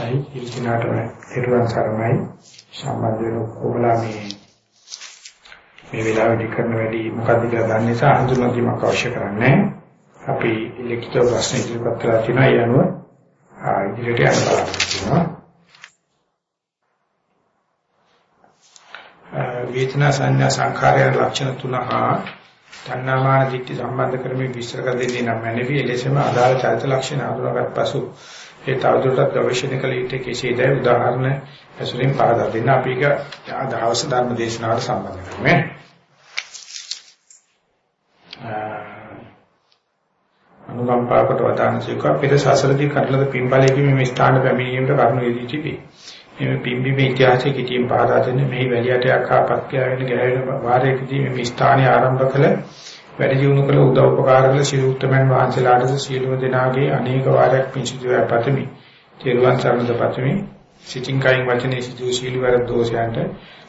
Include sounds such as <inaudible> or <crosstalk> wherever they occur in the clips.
අවසරයි ඉල්කිනාට හිරුවන් සරණයි. සම්බන්ධ වෙන කොබලා මේ මේ වෙලාවේදී කරන වැඩි මොකක්ද කියලා දන්න නිසා හඳුනා ගැනීමක් අවශ්‍ය කරන්නේ අපි ලිඛිත ප්‍රශ්න ඉදිරිපත් කරලා තිනා ඒ අනුව ඉදිරියට යන්න බලාපොරොත්තු වේදනා සංඥා සංඛාරයන් ලක්ෂණ තුන හා තණ්හාමාන දිට්ඨි සම්බන්ධ කරමින් විස්තර කර දෙන්නේ නම් මැනවි. එලෙසම අදාළ චරිත ලක්ෂණ හඳුනාගත් පසු ඒ තවදුරටත් ගවේෂණය කළ යුත්තේ කෙසේද උදාහරණ ඇසුරින් පහදා දෙන්න. අපි එක දවස් ධර්ම දේශනාවට සම්බන්ධ කරමු. අනුකම්පාවකට වදාන සීක පෙර සසරදී කරලද පින්බලයේ මේ ස්ථාන පැමිණීමට කරුණු යෙදී තිබේ. මේ පිම්බිමේ ඉතිහාසයේ කිටියෙන් පහදා දෙන්නේ. මේ වැලියට යකාපත්‍ය වෙන ගැහෙන වාරයකදී මේ ස්ථානය ආරම්භ කළ වැඩ ජීවණු කළ උදව් උපකාර කළ සියලු උත්තරමන් වහන්සේලාට සියලුම දෙනාගේ අනේක වාරයක් පිංසිතුවා පතමි. තෙරුවන් සරණද පතමි. සිතින් කයින් වචනේ සිදු සීල වර දෝෂයන්ට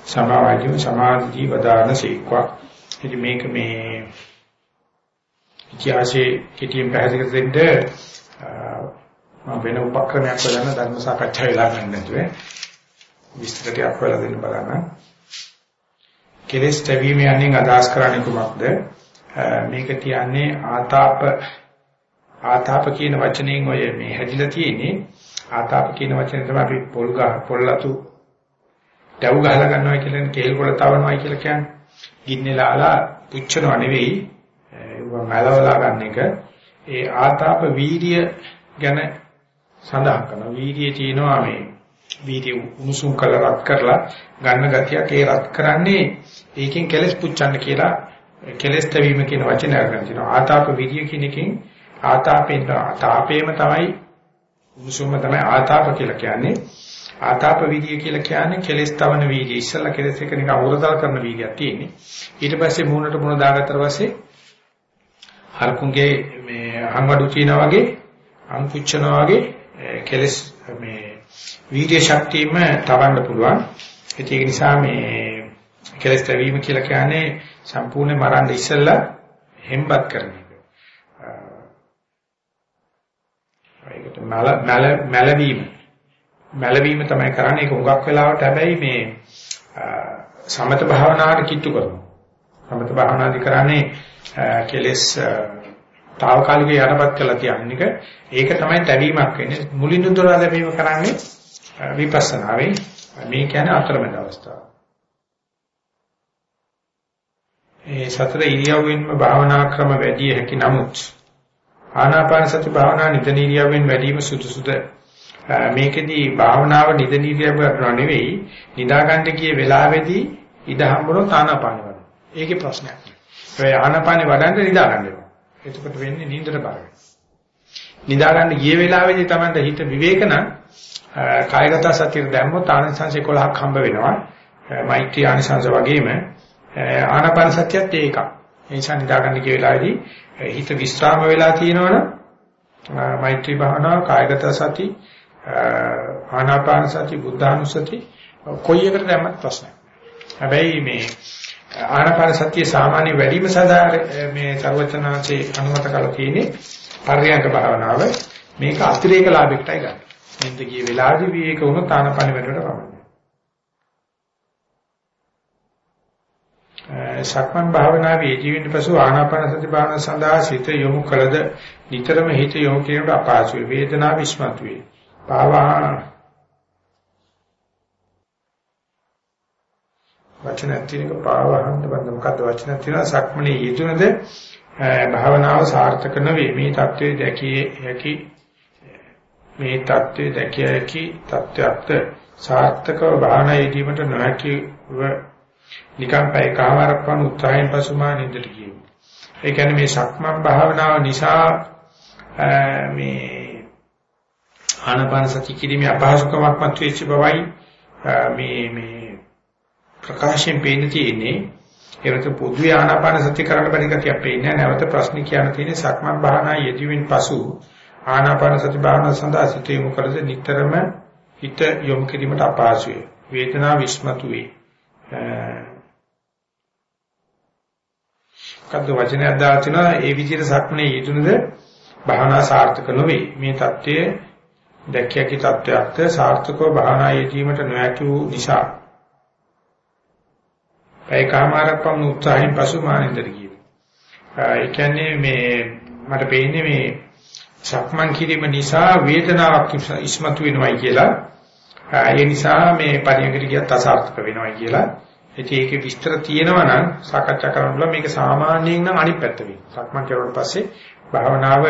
සමාවාදීව සමාධි වදාන සීක්වා. ඉතින් මේක මේ ඉතිහාසයේ කෙටියෙන් පැහැදිලි දෙන්න මම වෙන උපක්‍රමයක් හොයන ධර්ම සාකච්ඡා වෙලා ගන්න නැතුව විස්තර ටිකක් හොයලා දෙන්න බලන්න. කෙලස් තැවීම යන්නේ අදහස් කරන්නේ කුමක්ද? මේක කියන්නේ ආතාප ආතාප කියන වචනයෙන් ඔය මේ හැදිලා තියෙන්නේ ආතාප කියන වචනේ තමයි අපි පොල් ගහ පොල්ලතු දැව් ගහලා ගන්නවා කියලා කේල් පොළ තවනවා කියලා කියන්නේ. ගින්නේ ලාලා පුච්චනව නෙවෙයි ඒව මලවලා ගන්න එක. ඒ ආතාප වීර්ය ගැන සඳහන් කරනවා. වීර්යයේ තියෙනවා මේ වීර්ය උණුසුම් කළ රත් කරලා ගන්න ගතියක් ඒ රත් කරන්නේ ඒකෙන් කෙලස් පුච්චන්න කියලා කෙලස් තැවීම කියන වචනය අරගෙන තිනවා. ආතාප විරිය කියන එකෙන් ආතාපෙන් ආතාපේම තමයි උණුසුම තමයි ආතාප කියලා කියන්නේ. ආතාප විරිය කියලා කියන්නේ කෙලස් තවන වීර්යය. ඉස්සල්ලා කෙලස් එක නිකන් උරතල් කරන වීර්යයක් තියෙන්නේ. ඊට පස්සේ මූණට මුණ දාගත්තට පස්සේ හරකුන්ගේ මේ අංගඩු තියනා වගේ අංකුච්චනා වගේ කෙලස් මේ වීර්ය ශක්තියම තවන්න පුළුවන්. ඒක නිසා මේ කෙලස් තැවීම කියලා කියන්නේ සම්පූර්ණ මරන්න ඉස්සෙල්ලා හෙම්බත් කරන එක. ඒකට මල මල මලවීම මලවීම තමයි කරන්නේ ඒක උගක් වෙලාවට හැබැයි මේ සමත භාවනාවට කිට්ටු කරනවා. සමත භාවනාදි කරන්නේ කෙලස් తాවකාලික යටපත් කළා තියන්නේ එක. ඒක තමයි තැවීමක් වෙන්නේ. මුලින් උදරා ලැබීම කරන්නේ විපස්සනාවේ. මේ කියන්නේ අතරමැද අවස්ථාව. ඒ සතර ඉරියව්වෙන්ම භාවනා ක්‍රම වැඩි හැකි නමුත් ආනාපාන සති භාවනා නිදන ඉරියව්වෙන් වැඩිම සුදුසුද මේකෙදී භාවනාව නිදන ඉරියව්වට නෙවෙයි නිදා ගන්න කියේ වෙලාවේදී ඉඳ හම්බුනොත් ආනාපාන වඩන. ඒකේ ප්‍රශ්නයක් නෑ. ඒ ආනාපානේ වඩන්න නිදා ගන්න ඕන. එතකොට වෙන්නේ නින්දට බර වෙනවා. නිදා ගන්න ගිය වෙලාවේදී Tamanට හිත විවේක නම් කායගත සතිය දැම්මොත් ආනසංස 11ක් හම්බ වෙනවා. මෛත්‍රී ආනසංස වගේම ආනාපාන සතියත් ඒකක්. ඒ නිසා නිදාගන්න කිය වෙලාවේදී හිත විස්්‍රාම වෙලා තියෙනවනම් මෛත්‍රී භාවනාව, කායගත සති, ආනාපාන සති, බුද්ධානුස්සති කොයි එකට දැම්මත් ප්‍රශ්නයක්. හැබැයි මේ ආනාපාන සතිය සාමාන්‍ය වැඩිම සඳහා මේ සර්වචනාංශේ අනුමත කරලා තියෙන්නේ පර්යංක භාවනාව. මේක අතිරේක ලාභයකටයි ගන්න. නින්ද ගිය වෙලාවේදී විවේක වුණොත් ආනාපාන වැඩට පමණයි. සක්මන් භාවනාවේ ජීවිත පසු ආනාපාන සති භාවනාව සඳහා සිත යොමු කළද නිතරම හිත යොමු කිරීමට අපහසු වේ. වේදනාව විශ්මතු වේ. පාවා වචන තියෙනක පාවහන්ත බඳ මොකද්ද වචන තියෙන සක්මනේ යෙදුනද භාවනාව සාර්ථක නොවේ. මේ தત્ත්වය දැකිය හැකි මේ தત્ත්වය දැකිය හැකි தත්ත්වයක් සාර්ථකව භාවනා යෙදීමට නොහැකිව නිකම් පැය කමාරක් වань උත්සාහයෙන් පසු මා නින්දට ගියෙමි. ඒ කියන්නේ මේ සක්මන් භාවනාව නිසා මේ ආනපාන සති කිරීමේ අපහසුකමක් මත වෙච්ච බවයි මේ මේ ප්‍රකාශයෙන් පේන්න තියෙන්නේ. ඒකට පොදු ආනාපාන සති කරන්න බැරි කතියක් පේන්නේ නැවත ප්‍රශ්න කියන්න තියෙන්නේ සක්මන් භාවනා යෙදීමෙන් පසු ආනාපාන සති භාවනාව සඳහා සිත යොමු කරද නිතරම හිත යොමු කිරීමට අපහසුය. වේදනාව විස්මතු වේ. කද්ද වචනයක් දාලා තිනවා ඒ විදිහට සක්මනේ යෙදුනද භාවනා සාර්ථක නොවේ මේ தත්ත්වය දැක්කී තත්වයක්ද සාර්ථකව භාවනා යෙදීමට නොහැකි වූ නිසා ඒකමාරක් පමණ උත්සාහයෙන් පසු මානෙන්දර කියනවා. ඒ කියන්නේ මේ මට පේන්නේ මේ සක්මන් කිරීම නිසා වේදනාවක් ඉස්මතු වෙනවයි කියලා. ඒ නිසා මේ පරියන්කට ගියත් අසාර්ථක වෙනවයි කියලා. ඉතින් ඒකේ විස්තර තියෙනවා නම් සාකච්ඡා කරන්න පුළුවන් මේක සාමාන්‍යයෙන් නම් අනිත් පැත්ත වෙන්නේ. සක්මන් කරුවට පස්සේ භාවනාව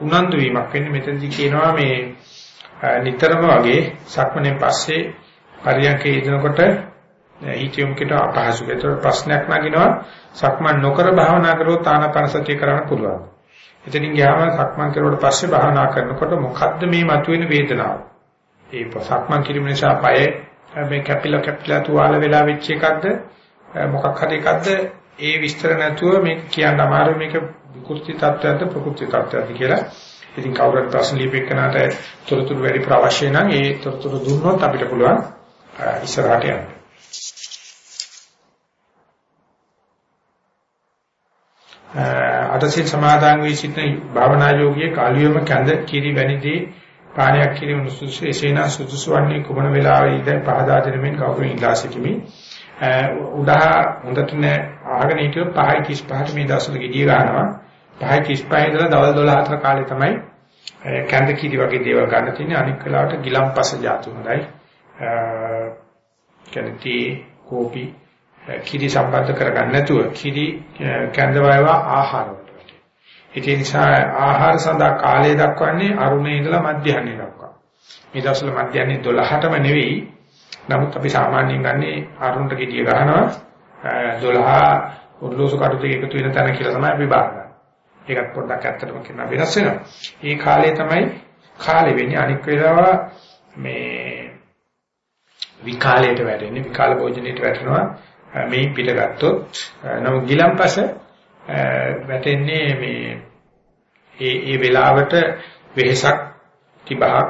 උනන්දු වීමක් වෙන්නේ මෙතනදී කියනවා මේ නිතරම වගේ සක්මනේ පස්සේ පරියන්කේ ඉදනකොට හිතියොම්කට අපහසු. ඒතර ප්‍රශ්නයක් නගිනවා සක්මන් නොකර භාවනා කරොත් ආනාපාන සතිය කරන්න පුළුවන්. එතනින් ගියාම සක්මන් කරුවට පස්සේ භාවනා කරනකොට මොකද්ද මේ මතුවෙන වේදනාව? ඒ සක්මන් කිරීම නිසා පයේ මේ කැපිලා කැපිලා තුවාල වෙලා වෙච්ච එකක්ද මොකක් හරි එකක්ද ඒ විස්තර නැතුව මේක කියන්න අමාරුයි මේක විකෘති තත්ත්වයක්ද ප්‍රකෘති තත්ත්වයක්ද කියලා. ඉතින් කවුරුත් ප්‍රශ්න ලියපෙන්නාට තොරතුරු වැඩි ප්‍රවශ්‍ය නම් ඒ තොරතුරු දුන්නොත් අපිට පුළුවන් ඉස්සරහට යන්න. අටසිල් සමාදන් වී සිටින භාවනා යෝගියේ කාලියම කැඳ කිරි වැනිදී පානයක් කිරීම සුදුසු එසේනා සුදුසු වන්නේ කුමන වෙලාවෙයිද පහදා දෙනමින් කවුරුන් ඉල්ලා සිටිමි. උදා හොඳට නේ ආගෙන හිටියොත් 5:35ට මේ දවස්වල ගෙඩිය ගන්නවා. 5:35 ඉඳලා දවල් 12 අතර කාලේ තමයි කැඳ කිරි වගේ දේවල් ගන්න තියෙන්නේ. අනික් වෙලාවට ගිලම්පස જાතු හොඳයි. කැඳටි කෝපි කිරි සම්බන්ධ කරගන්න නැතුව කිරි කැඳ වේවා ආහාර වලට. ඒ නිසා ආහාර සඳහා කාලය දක්වන්නේ අරුණේ ඉඳලා මධ්‍යහ්නය දක්වා. මේ දවස්වල මධ්‍යහ්නේ 12ටම නෙවෙයි. නමුත් අපි සාමාන්‍යයෙන් ගන්නේ අරුණට ගෙඩිය ගහනවා 12 උර්ලෝසු කටු දෙක එකතු වෙන තැන කියලා තමයි අපි බාරගන්නේ. ඒකත් පොඩ්ඩක් ඇත්තටම කියන වෙනස් වෙනවා. මේ කාලය තමයි කාලෙ වෙන්නේ අනික් වෙලාව මේ විකාලයට වැටෙන්නේ විකාල භෝජනයට වැටෙනවා මේ පිටගත්තොත් නමුත් ගිලම්පස වැටෙන්නේ මේ ඒ ඒ වෙලාවට වෙහසක් තිබහක්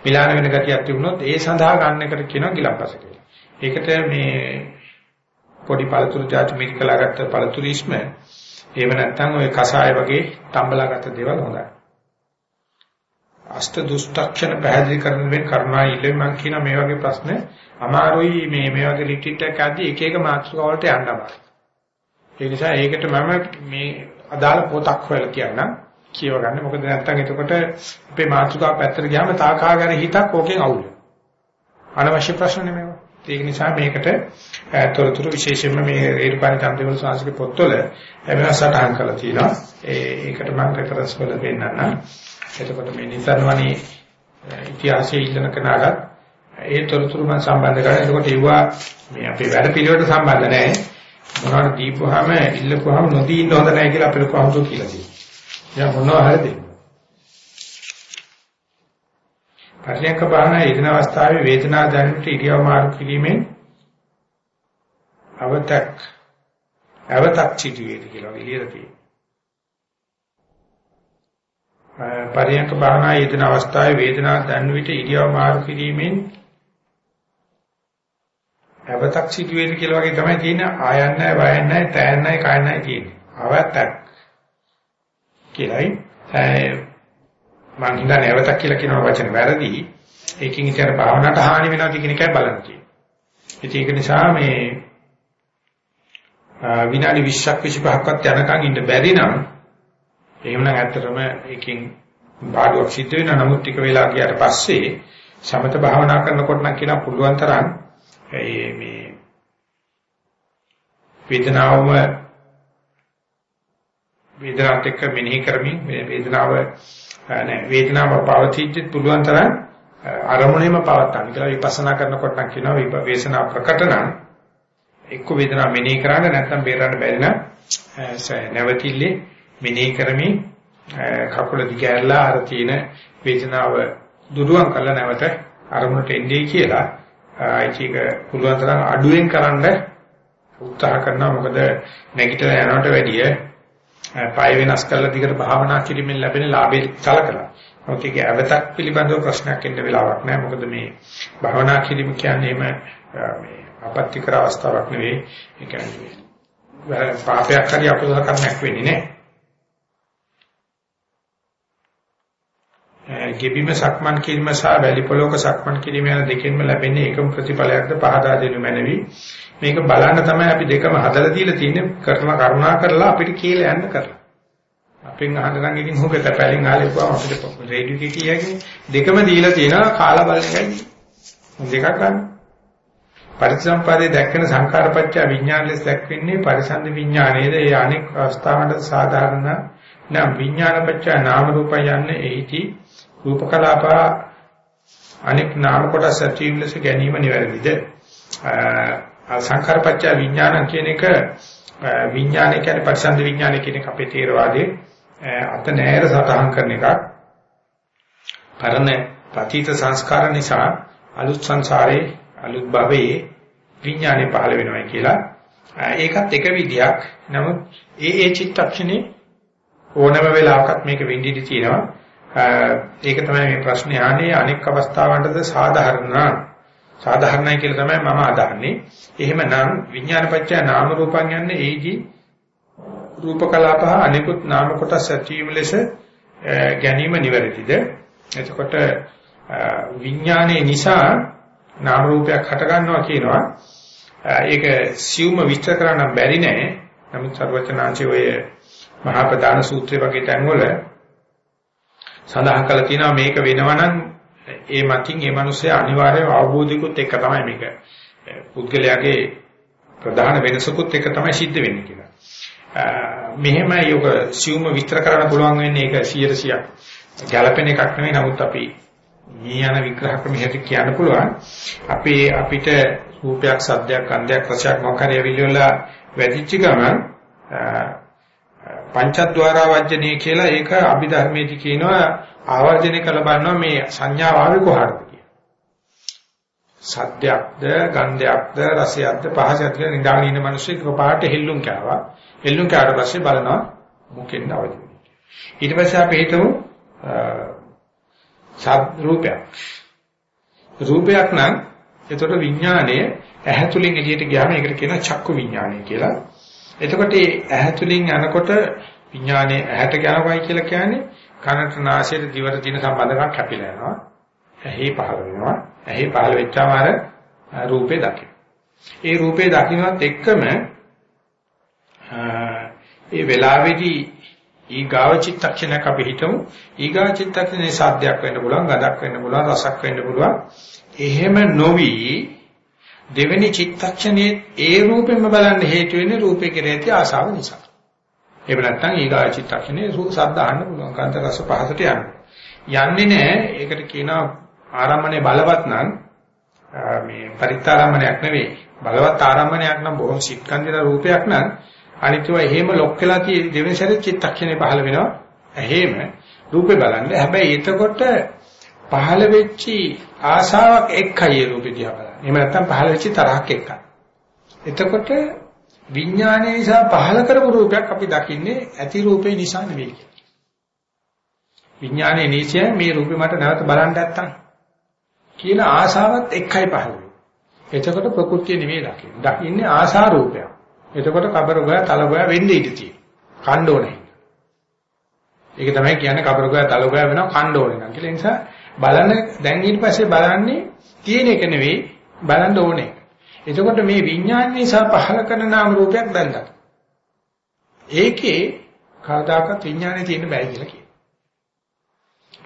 මිලාන වෙන ගතියක් තිබුණොත් ඒ සඳහා ගන්න එකට කියනවා ගිලම්පස කියලා. ඒකට මේ පොඩි පළතුරු ජාති මිරිකලා ගත්ත පළතුරීස්ම එහෙම නැත්නම් ওই කසාය වගේ තඹලා ගත්ත දේවල් හොඳයි. අෂ්ට දුෂ්ටක්ෂණ පැහැදිලි කරන මේ කරුණා ඉල්ලෙන් මම කියන මේ වගේ ප්‍රශ්න අමාරුයි මේ මේ වගේ රිට්‍රීට් එකක් අදී එක එක මාක්ස් වලට යන්න අමාරුයි. ඒ නිසා ඒකට මම මේ අදාළ පොතක් හොයලා කියන්නම්. කියව ගන්න. මොකද නැත්තම් එතකොට අපේ මාතෘකාව පැත්තට ගියාම තාකාගාර හිතක් ඕකෙන් අවුල්. අනවශ්‍ය ප්‍රශ්න නෙමෙයි. ඒක නිසා මේකට තොරතුරු විශේෂයෙන්ම මේ රේරුපාණ චන්ද්‍රවල සාංශික පොත්වල වෙනස් සටහන් කරලා තියෙනවා. ඒකට මම රෙෆරන්ස් වල දෙන්නම්. එතකොට මේ නිසන්වනේ ඉතිහාසයේ ඉල්ලන කෙනාට ඒ තොරතුරු මම සම්බන්ධ කරලා එතකොට ඒවා මේ අපේ වැඩ පිළිවෙලට සම්බන්ධ නැහැ. මොනවාට දීපුවාම ඉල්ලපුවාම නොදී ඉන්න හොඳ නැහැ කියලා අපිට කොහොමද කියලා තියෙනවා. එයා මොනවා හරි දෙන්න. පරිණක බාහන ඊදින අවස්ථාවේ වේදනා දැනෙන්නට ඉරියව් මාරු කිරීමෙන් අවතක් අවතක් චිතුවේද කියලා එළියට තියෙනවා. පරියන්ක භාවනා යෙදෙන අවස්ථාවේ වේදනාවක් දැනෙන විට ඉරියව් මාරු කිරීමෙන් අවතක් සිදු වෙන කියලා වගේ තමයි තියෙන්නේ ආයන්නයි වයන්නයි තෑන්නයි කයන්නයි තියෙන්නේ. අවතක් කියලායි මම හිතන්නේ අවතක් කියලා කියන වචනේ වැරදි. ඒකකින් ඉතින් භාවනාවට හානි වෙනවද කියන එකයි බලන්න තියෙන්නේ. ඒක නිසා මේ විනාඩි 20ක් 25ක්වත් යනකම් ඉන්න බැරි නම් එහෙමනම් ඇත්තටම ඒකෙන් බාඩුවක් සිද්ධ වෙනවා. නමුත් ටික වෙලා ගියාට පස්සේ සමත භාවනා කරනකොට නම් කියන පුළුවන් තරම් මේ මේ වේදනාවම වේදනාවත් එක්ක මෙනෙහි කරමින් වේදනාව නෑ වේදනාව පවතිද්දි පුළුවන් තරම් අරමුණේම පවත්තන්න කියලා විපස්සනා කරනකොට නම් කියනවා වේසනා ප්‍රකට නම් එක්ක වේදනාව මෙනෙහි කරන්න නැත්නම් බේරන්න බැරි නම් නැවතිල්ලේ මෙනෙහි කරමින් කකුල දිගහැරලා අර තියෙන වේදනාව දුරුවන් කළා නැවත අරමුණට එන්නේ කියලා ඒක පුළුවන් තරම් අඩුවෙන් කරන්න උත්සාහ කරනවා මොකද නැගිටලා යනවට වැඩිය පය වෙනස් කරලා දිගට භාවනා කිරීමෙන් ලැබෙන ලාභය සලකලා. මොකද ඒක අවතක් පිළිබඳව ප්‍රශ්නයක් එන්න වෙලාවක් නැහැ. මොකද මේ භාවනා කිරීම කියන්නේ මේ අපත්‍ය කර අවස්ථාවක් නෙවෙයි. ඒ කියන්නේ පාපයක් හරි අකුසල කර්මයක් වෙන්නේ නැහැ. ගෙබිම සක්මන් කිරීම සහ වැලි පොලොක සක්මන් කිරීම යන දෙකෙන්ම ලැබෙන්නේ එකම ප්‍රතිඵලයක්ද පහදා දෙනු මැනවි. මේක බලන්න තමයි අපි දෙකම හදලා දීලා තියෙන්නේ කරන කරුණා කරලා අපිට කියලා යන්න කරලා. අපෙන් අහන්න නම් ඉතින් හොක තැපැලින් ආලේ පුවා අපිට රේඩියෝ එකේ කියකින් දෙකම දීලා තියෙනවා කාලා බලන එකයි. දෙකක් ගන්න. පරිසම්පාදයේ දැක්කන සංඛාරපච්ච විඥාන ලෙස දැක්වෙන්නේ පරිසන්දි විඥානයේද ඒ අනෙක් අවස්ථාවන්ට සාධාරණ නම් විඥානපච්ච නාම රූප යන්නේ එහිදී රූපකලාපා අනෙක් නාම කොටස් ඇතිවීම ලෙස ගැනීම නිවැරදිද? සංඛාරපච්ච විඥාන කියන එක විඥානය කියන්නේ පරිසන්දි විඥානය කියන එක අපේ තේරවාදයේ අත නෑර සටහන් කරන එකක්. පරණ පතිත සංස්කාර නිසා අලුත් සංසාරේ අලුත් භවයේ විඥානය පහළ වෙනවා කියලා. ඒකත් එක විදියක්. නමුත් ඒ ඒ චිත්තක්ෂණේ ඕනම වෙලාවකත් මේක විඳින්න තියෙනවා. ඒක තමයි මේ ප්‍රශ්නේ ආනේ. අනෙක් අවස්ථාවන්ටද සාධාරණ සාධාරණයි කියලා තමයි මම අදහන්නේ. එහෙමනම් විඥානපච්චය නාම රූපං යන්නේ ඒකී රූප කලාපහ අනිකුත් නාම කොටස් ඇතිවීම ලෙස ගැනීම නිවැරදිද? එතකොට විඥානයේ නිසා නාම රූපයක් හට ගන්නවා කියනවා. ඒක සියුම විස්තර කරන්න බැරි නෑ. නමුත් සර්වචනාංශයේ ඔය මහා ප්‍රධාන සූත්‍රය වගේ තැන්වල සඳහන් කරලා තියෙනවා මේක වෙනවනම් ඒ මතින් ඒ මිනිස්සේ අනිවාර්යව අවබෝධිකුත් එක තමයි මේක පුද්ගලයාගේ ප්‍රධාන වෙනසකුත් එක තමයි සිද්ධ වෙන්නේ කියලා. මෙහෙම යෝග සියුම විස්තර කරන්න පුළුවන් වෙන්නේ ඒක 100%ක් ගැළපෙන එකක් නෙවෙයි නමුත් අපි මේ යන විග්‍රහ ක්‍රම හැටි කියන්න පුළුවන්. අපි අපිට රූපයක්, සද්දයක්, ගන්ධයක්, රසයක් මොකක් හරි ඇවිල්ලා වැඩිච්ච ගමන් පංචද්වාරා වජ්ජනේ කියලා ඒක අභිධර්මයේදී කියනවා ආවර්ජනය කළ බලනවා මේ සංඥාව ආවේ කොහටද කියලා. සද්දයක්ද, ගන්ධයක්ද, රසයක්ද, පහසක්ද කියලා නිදාගෙන ඉන්න මිනිස්සු එක පාට හෙල්ලුම් කෑවා. හෙල්ලුම් කෑවට පස්සේ බලනවා මොකෙන්ද අවදි ඊට පස්සේ අපි හිතමු සත් රූපයක්. රූපයක් නම් එතකොට විඥානයේ ඇහැ තුලින් එළියට ගියාම ඒකට කියනවා චක්කු විඥානය කියලා. එතකොට මේ ඇහැ තුලින් යනකොට විඥානයේ ඇහැට යනවායි කියලා කියන්නේ කනට නාසයට දිවට තියෙන සම්බන්ධකම් කැපිලා යනවා. ඇහි පහළ වෙනවා. ඇහි පහළ වෙච්චාම අර රූපේ දකින්න. ඒ රූපේ දකින්නත් එක්කම ඒ වෙලාවේදී ඊගාව චිත්තක්ෂණයක් අපි හිතමු ඊගාව චිත්තක්ෂණේ සාධ්‍යයක් වෙන්න පුළුවන් ගඳක් වෙන්න පුළුවන් රසක් වෙන්න පුළුවන් එහෙම නොවි දෙවෙනි චිත්තක්ෂණයේ ඒ රූපෙම බලන්න හේතු වෙන්නේ රූපේ කෙරෙහි ඇති ආසාව නිසා. එහෙම නැත්නම් ඊගා චිත්තක්ෂණයේ සද්ද අහන්න පුළුවන් කාන්ත රස පහසට යන්න. යන්නේ නැහැ ඒකට කියනවා ආරම්මණය බලවත් නම් මේ පරිත්‍යාරම්මණයක් නෙවෙයි බලවත් ආරම්මණයක් නම් බොහොම සිත්කන්දින රූපයක් නම් අනිත්‍යව එහෙම ලොක් වෙලා තියෙ දෙවෙනි සැරේ චිත්තක්ෂණේ පහළ වෙනවා. එහෙම රූපේ බලන්න. හැබැයි එතකොට පහළ වෙච්චි ආශාවක් එක්කයි ඒ රූපේ දිහා බලන්නේ. එහෙම නැත්නම් පහළ වෙච්ච තරහක් එක්කයි. එතකොට විඥානය නිසා පහළ කරපු රූපයක් අපි දකින්නේ ඇති රූපේ නිසා නෙවෙයි. විඥානයේ නිසය මේ රූපේ මට නැවත බලන්න නැත්තම් කියන ආශාවත් එක්කයි පහළ වෙන්නේ. එතකොට ප්‍රകൃතිය නෙවෙයි දකින්නේ. දකින්නේ ආශා රූපයක්. එතකොට කබර ගෝයා තල ගෝයා වෙන්නේ ඉඳී තියෙනවා. කණ්ඩ ඕනේ. ඒක තමයි කියන්නේ කබර ගෝයා තල ගෝයා වෙනවා කණ්ඩ ඕනේ නම් කියලා. ඒ නිසා බලන දැන් ඊට පස්සේ බලන්නේ තියෙන එක නෙවෙයි බලන්න ඕනේ. එතකොට මේ විඥාන නිසා පහල කරන නාම රූපයක් දැල්ලා. ඒකේ කවදාකවත් විඥානේ තියෙන්න බෑ කියලා කියනවා.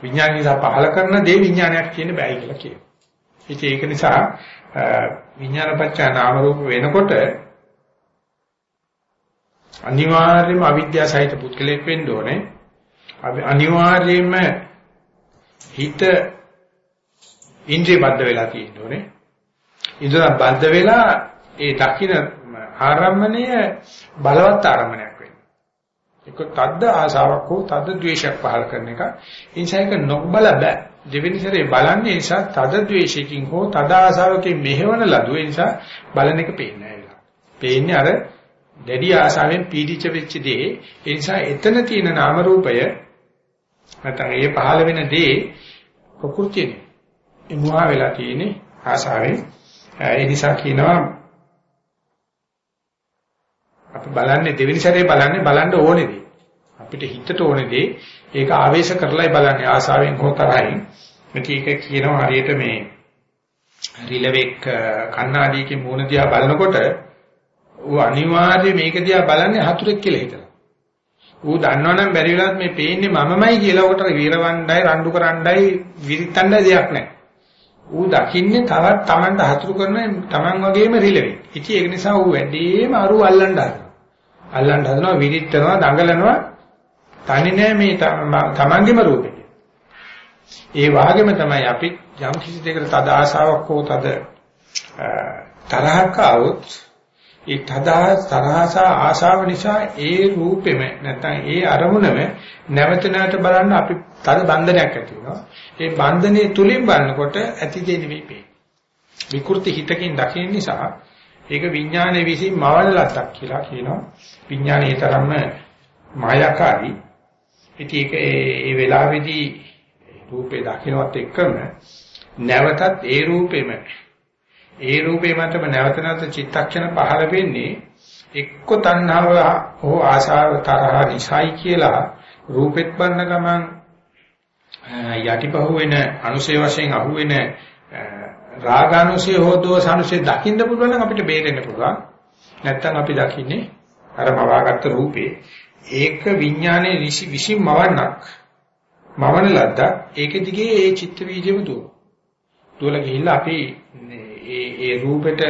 විඥාන නිසා පහල කරන දේ විඥානයක් කියන බෑ කියලා කියනවා. ඉතින් ඒක නිසා විඥානපච්චා නාම රූප වෙනකොට අනිවාර්යයෙන්ම අවිද්‍යාව සහිත පුද්ගලෙක් වෙන්න ඕනේ. අනිවාර්යයෙන්ම හිත ඉන්ද්‍රිය බද්ධ වෙලා තියෙන්න ඕනේ. ඉන්ද්‍රිය බද්ධ වෙලා ඒ දකින්න ආරම්මණය බලවත් ආරම්මණයක් වෙන්නේ. ඒක තද්ද ආශාවක් හෝ තද්ද ද්වේෂයක් පහල කරන එක. ඉන්සයික නොබල බෑ. දෙවෙනි සැරේ බලන්නේ නිසා තද ද්වේෂකින් හෝ තද ආශාවකින් මෙහෙවන ලදුව නිසා බලන එක පේන්නේ නැහැ. පේන්නේ අර දැඩි ආශාවෙන් පීඩිත වෙච්ච දේ. ඒ නිසා එතන තියෙන නාම රූපය නැත්නම් ඒ පහළ වෙන දේ ප්‍රകൃතියනේ. ඒ මුවා වෙලා තියෙන්නේ ආශාවෙන්. ඒ නිසා කියනවා අපි බලන්නේ දෙවෙනි සැරේ බලන්නේ බලන්න ඕනේ දේ. අපිට හිතට ඕනේදී ඒක ආවේශ කරලායි බලන්නේ ආසාවෙන් හෝ තරහින්. මේක කියනවා හරියට මේ රිලෙවෙක් කණ්ණාඩියකින් මූණ දිහා බලනකොට ඌ අනිවාර්යයෙන් මේක දිහා බලන්නේ හතුරෙක් කියලා හිතනවා. ඌ දන්නවනම් බැරි වෙලාවත් මේ පේන්නේ මමමයි කියලා උකට වීරවණ්ඩයි රණ්ඩු කරන්නයි විරිත්තණ්ඩයි දෙයක් නැහැ. ඌ දකින්නේ තවත් Tamanට හතුරු කරන Taman වගේම රිලෙවෙක්. ඉතින් ඒක නිසා ඌ වැඩිම අරු අල්ලන්න හදනවා. අල්ලන්න හදනවා විරිත්තනවා දඟලනවා තනි නෑ මේ Tamanගේම රූපේ. ඒ වාගේම තමයි අපි යම් කිසි දෙයකට තද ආශාවක් හෝ තද තරහක් આવොත් ඒ තද තරහස ආශාව නිසා ඒ රූපෙම නැත්නම් ඒ අරමුණම නැවත නැවත බලන්න අපි තද බන්ධනයක් ඇති වෙනවා. ඒ බන්ධනයේ තුලින් බලනකොට ඇති දේ නෙවෙයි පේන්නේ. විකෘති හිතකින් දකින්න නිසා ඒක විඥානයේ විසින් මවන ලද්දක් කියලා කියනවා. විඥානයේ තරම්ම මායාකාරී. ඉතින් ඒක ඒ වෙලාවේදී රූපේ දකින්නවත් එක්කම නැවතත් ඒ රූපෙම ඒ රූපේ මතම නැවත නැවත චිත්තක්ෂණ පහළ වෙන්නේ එක්ක තණ්හාව හෝ ආශාව තරහ නිසයි කියලා රූපෙත් බලන ගමන් යටිපහුව වෙන අනුශේ වශයෙන් අහුවෙන රාගානුශේ හෝ දෝසානුශේ දකින්න පුළුවන් නම් අපිට බේරෙන්න පුළුවන්. නැත්තම් අපි දකින්නේ අර මවාගත්ත රූපේ. ඒක විඥානයේ ඍෂි විසින් මවන්නක්. මවන ලද්දා ඒක දිගේ ඒ චිත්ත වීජෙම දුව. දුවලා ගිහිල්ලා අපි ඒ ඒ රූපෙට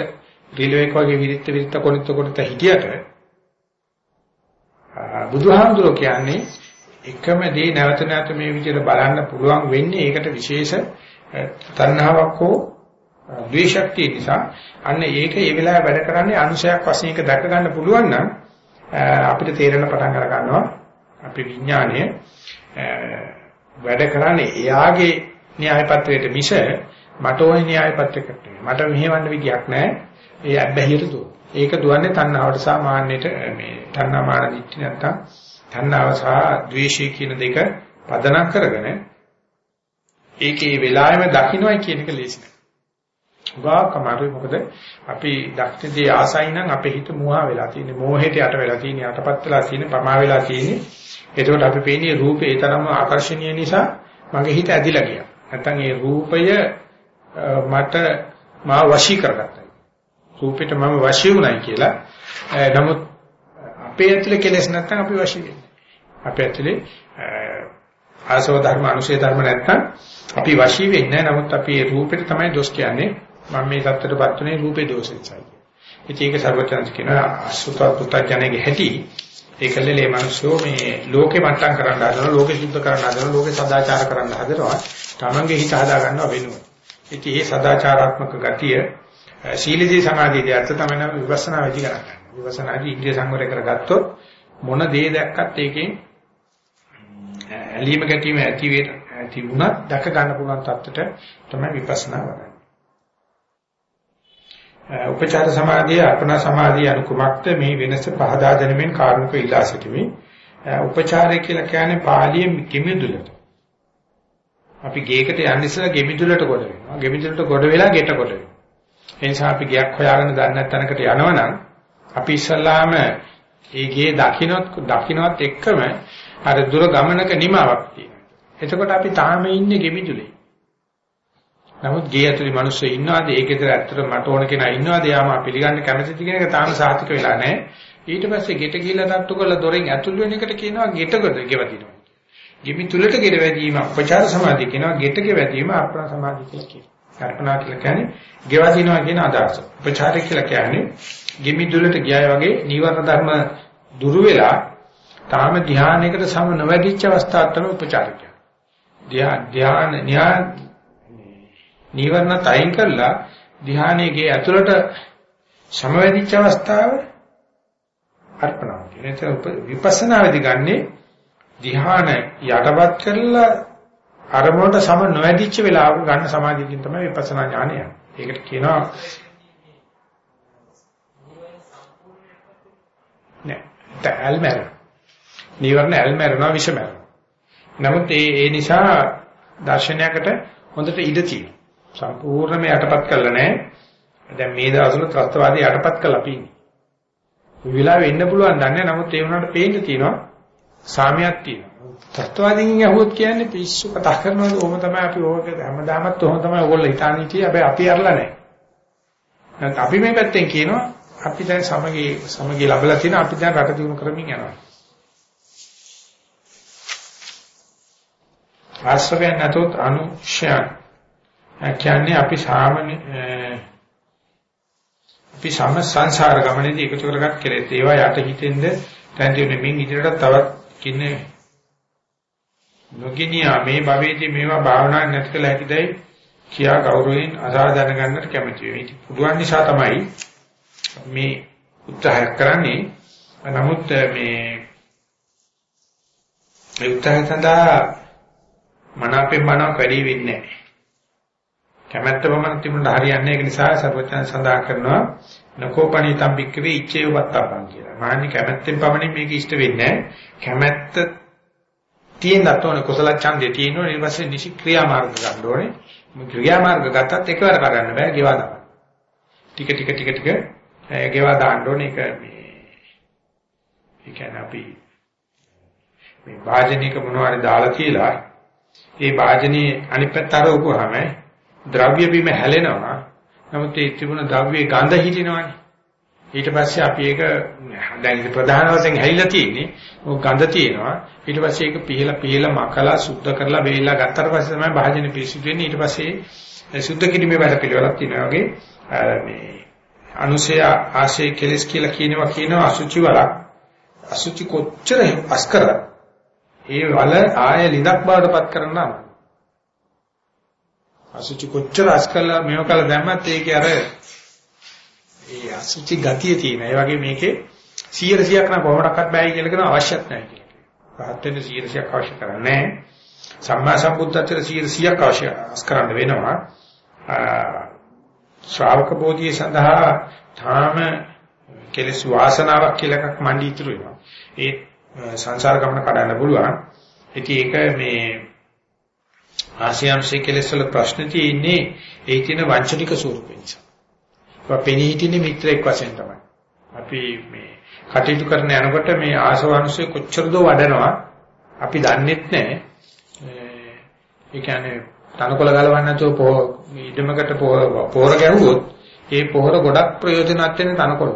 රිලෙවෙක් වගේ විරිත් විරිත් කොනිට කොනිට හිටියට බුදුහාමුදුරුවෝ කියන්නේ එකම දේ නැවත නැවත මේ විදිහට බලන්න පුළුවන් වෙන්නේ ඒකට විශේෂ තණ්හාවක් හෝ ද්වේෂක්තිය නිසා. අන්න ඒක ඒ වෙලාවේ වැඩ කරන්නේ අනුශයක් වශයෙන් එක දැක ගන්න පුළුවන් නම් අපිට තේරෙන පටන් අර ගන්නවා. අපි විඥානය වැඩ කරන්නේ එයාගේ න්‍යාය පත්‍රයට මිස මට ওই න්‍යාය පත්‍රයකට මට මෙහෙවන්න විදියක් නැහැ. ඒ අබ්බැහියට දුව. ඒක දුවන්නේ තණ්හාවට සහ මාන්නයට මේ තණ්හා මාන දිට්ඨි නැත්තම් තණ්හාව සහ ද්වේෂය කියන දෙක පදනම් කරගෙන ඒකේ වෙලාවෙම දකින්නයි කියන එක ලේසි නෑ. උගා කමාරුයි මොකද අපි දක්ෂදී ආසයි නම් අපේ හිත මුවා වෙලා තියෙන්නේ මෝහයට යට වෙලා තියෙන්නේ යටපත් වෙලා තියෙන්නේ පමා වෙලා තියෙන්නේ එතකොට අපි පේන්නේ රූපේ ඒ තරම්ම ආකර්ෂණීය නිසා මගේ හිත ඇදිලා ගියා. නැත්තම් ඒ රූපය මට මාව වශී කරගත්තා. රූපෙට මම වශී වුණයි කියලා. නමුත් අපේ ඇතුලේ කෙලෙස් නැත්තම් අපි වශී වෙන්නේ. අපේ ඇතුලේ ආසව ධර්ම අනුශේ ධර්ම නැත්තම් අපි වශී වෙන්නේ නැහැ. නමුත් අපි ඒ රූපෙට තමයි දොස් කියන්නේ. මම මේ தත්තරපත් උනේ රූපේ දෝෂෙන්සයි. ඉතින් ඒක සර්වචන්ස් කියන අසුත පුතඥයේ හැටි ඒකල්ලේ මේ මිනිස්සු මේ ලෝකේ මට්ටම් කරන්න හදනවා ලෝකේ සුද්ධ කරන්න හදනවා ලෝකේ සදාචාර කරන්න හදනවා තමන්ගේ හිත හදා ගන්නව වෙනුව. ඉතින් මේ සදාචාරාත්මක ගතිය සීලදී සමාධියදී අර්ථ තමයි විපස්සනා වෙදි කරන්නේ. විපස්සනාදී ඉන්ද්‍රිය සංවරය කරගත්තොත් මොන දේ දැක්කත් ඒකෙන් ඇලීම ගැටීම ඇති වේ ඇති වුණත් දැක ගන්න පුළුවන් තත්ත්වයට තමයි විපස්සනා වඩන්නේ. උපචාර සමාධිය අර්පණ සමාධිය අනුකුමක්ද මේ වෙනස පහදා දෙනමින් කාරණක ඉලා සිටිමි. උපචාරය කියලා කියන්නේ පාලියෙන් කිමිදුලට. අපි ගේකට යන්න ඉස්සලා ගෙමිදුලට කොට වෙනවා. ගෙමිදුලට කොට වෙලා ගෙට කොට වෙනවා. ඒ නිසා අපි ගයක් හොයාගෙන දන්නේ නැත්නම්කට යනවනම් අපි ඉස්සල්ලාම ඒ ගේ දකින්නත් දකින්නත් එක්කම අර දුර ගමනක නිමාවක් තියෙනවා. එතකොට අපි තාම ඉන්නේ ගෙමිදුලේ. නමුත් ගේ ඇතුලේ මිනිස්සු ඉන්නවාද ඒකේතර ඇත්තට මට ඕන කෙනා ඉන්නවාද යාම පිළිගන්න කැමතිද කියන එක තාම සාතික වෙලා නැහැ. ඊට පස්සේ ගෙට ගිහිල්ලා තට්ටු කරලා දොරෙන් ඇතුල් වෙන එකට කියනවා ගෙටකට ගෙවදිනවා. ගෙමි තුලට ගෙඩ වැදීම උපචාර සමාධිය කියනවා ගෙට ගෙවැදීම අප්‍රා සමාධිය කියලා කියනවා. කල්පනා කියලා කියන්නේ ගෙවදිනවා කියන අදහස. උපචාරය කියලා කියන්නේ ගෙමි තුලට ගියාය වගේ නීවරණ ධර්ම දුරු වෙලා තාම ධානයකට සම නොවැදිච්ච අවස්ථාවක් තමයි උපචාරය කියන්නේ. ධ්‍යාන ධ්‍යාන න්‍යා නීවරණ තයින් කරලා ධානයේගේ ඇතුළට සමවැදිච්ච අවස්ථාව අර්පණා කියන එක විපස්සනාවේදී ගන්නේ ධ්‍යාන යටපත් කරලා අරමුණට සම නොවැදිච්ච වෙලාවක ගන්න සමාධියකින් තමයි විපස්සනා ඥානය. ඒකට කියනවා නෑ ඇල්මර. නීවරණ ඇල්මරනවා විෂමරනවා. නමුත් ඒ ඒ නිසා දර්ශනයකට හොඳට ඉඩ තියෙනවා. සම්පූර්ණයෙන්ම යටපත් කළා නෑ. දැන් මේ දවස්වල ත්‍ස්තවාදී යටපත් කළා අපි ඉන්නේ. මේ වෙලාවේ ඉන්න පුළුවන් දන්නේ නමුත් ඒ වුණාට පේන්න තියෙනවා සාමියක් තියෙනවා. තත්ත්වවාදීන් අහුවොත් කියන්නේ පිස්සු කතා කරනවාද ඕම තමයි අපි ඕක හැමදාමත් ඕම තමයි ඕගොල්ලෝ හිතාන්නේ ඉතියි හැබැයි අපි අරලා නැහැ. නැත්නම් අපි මේ පැත්තෙන් කියනවා අපි දැන් සමගී සමගී ලැබලා තියෙන අපි දැන් රට දියුණු කරමින් යනවා. ආශ්‍රවයන් නැතොත් අනුශයන් කියන්නේ අපි සාමාන්‍ය අපි සම සංසාර ගමනේදී එකතු කරගත් කෙලෙස් ඒවා යට හිතෙන්ද තැන්දිනේ මින් ඉදිරියට තවත් කින්නේ නොගිනියා මේ භවයේදී මේවා භාවනා නැති කළ හැකිදයි කියා ගෞරවයෙන් අසා දැනගන්නට කැමති වෙයි. ඒක පුළුවන් නිසා තමයි මේ උත්සාහ කරන්නේ. නමුත් මේ මේ උත්සාහ සඳහා මනාපෙන් මනාව වැඩි වෙන්නේ නැහැ. කැමැත්ත පමණ තිබුණාට හරියන්නේ ඒක නිසා සර්වඥයන් සඳහන් කරනවා නකෝපණීතම් බික්කවේ ඉච්ඡේ වත්තපන් කියලා. මාන්නේ කැමැත්තෙන් පමණින් මේක ඉෂ්ට වෙන්නේ කැමැත්ත තියෙනත් ඕනේ කුසල ඡන්දේ තියෙනවා ඊට පස්සේ නිසි ක්‍රියා මාර්ග ගන්න ඕනේ. මේ ක්‍රියා මාර්ග ගත්තත් එකවර කරන්න බෑ ගෙවා දාන්න. ටික ටික ටික ටික ගෙවා දාන්න ඕනේ ඒක මේ ඒ කියන්නේ අපි මේ වාජනික මොනවාරි දාලා කියලා ඒ වාජනී අනිත් පැත්ත අරවපුවාම ද්‍රව්‍ය බිම හැලෙනවා. නමුත් ඒ තිබුණ ද්‍රව්‍යයේ ගඳ හිටිනවනේ. ඊට පස්සේ අපි ඒක දැන් ප්‍රධාන වශයෙන් හැලිලා තියෙන්නේ ඔය ගඳ තියෙනවා. ඊට පස්සේ ඒක පිහලා පිහලා මකලා සුද්ධ කරලා වේලා ගත්තට පස්සේ තමයි භාජන පිරිසිදු වෙන්නේ. ඊට පස්සේ සුද්ධ කිරීමේ වැඩ පිළිවෙලක් තියෙනවා වගේ මේ අනුසය ආශය කෙලස් කියලා කියනවා කියනවා අසුචි වලක්. අසුචි කොච්චර අස්කර ඒ වල ආය ලිඳක් බවට පත් කරනවා. අසුචි කොච්චර අස් කළා මේව කළා දැම්මත් ඒකේ අර ඒ අසුචි ගතිය තියෙන. ඒ වගේ මේකේ 100 100ක් නම් කොහොමඩක්වත් බෑයි කියලා කියන අවශ්‍යත් නැහැ කියලා. රහත් වෙන්න 100 100ක් අවශ්‍ය කරන්නේ සම්මා සම්බුද්ධත්වයට 100 100ක් අවශ්‍ය අස් කරන්න වෙනවා. ශ්‍රාවක බෝධිය සඳහා තාම කෙලස් වාසනාවක් කියලා එකක් මණ්ඩි ඉතුරු වෙනවා. ඒ සංසාර ගමන කඩන්න පුළුවන්. ඉතින් ඒක මේ ආසියම්සේ කෙලස් වල ප්‍රශ්න තියෙන්නේ ඒ තියෙන වංචනික ස්වරූපේ නිසා. ඒවා පෙනී හිටින්නේ මිත්‍රෙක් වශයෙන් තමයි. අපි මේ කටයුතු කරන යනකොට මේ ආසවංශය කොච්චර දෝ වඩනවා අපි දන්නෙත් නැහැ. ඒ කියන්නේ තනකොළ ගලවන්න නැතුව ඉදමකට පොහොර ගැහුවොත් ඒ පොහොර ගොඩක් ප්‍රයෝජනවත් වෙන තනකොළ.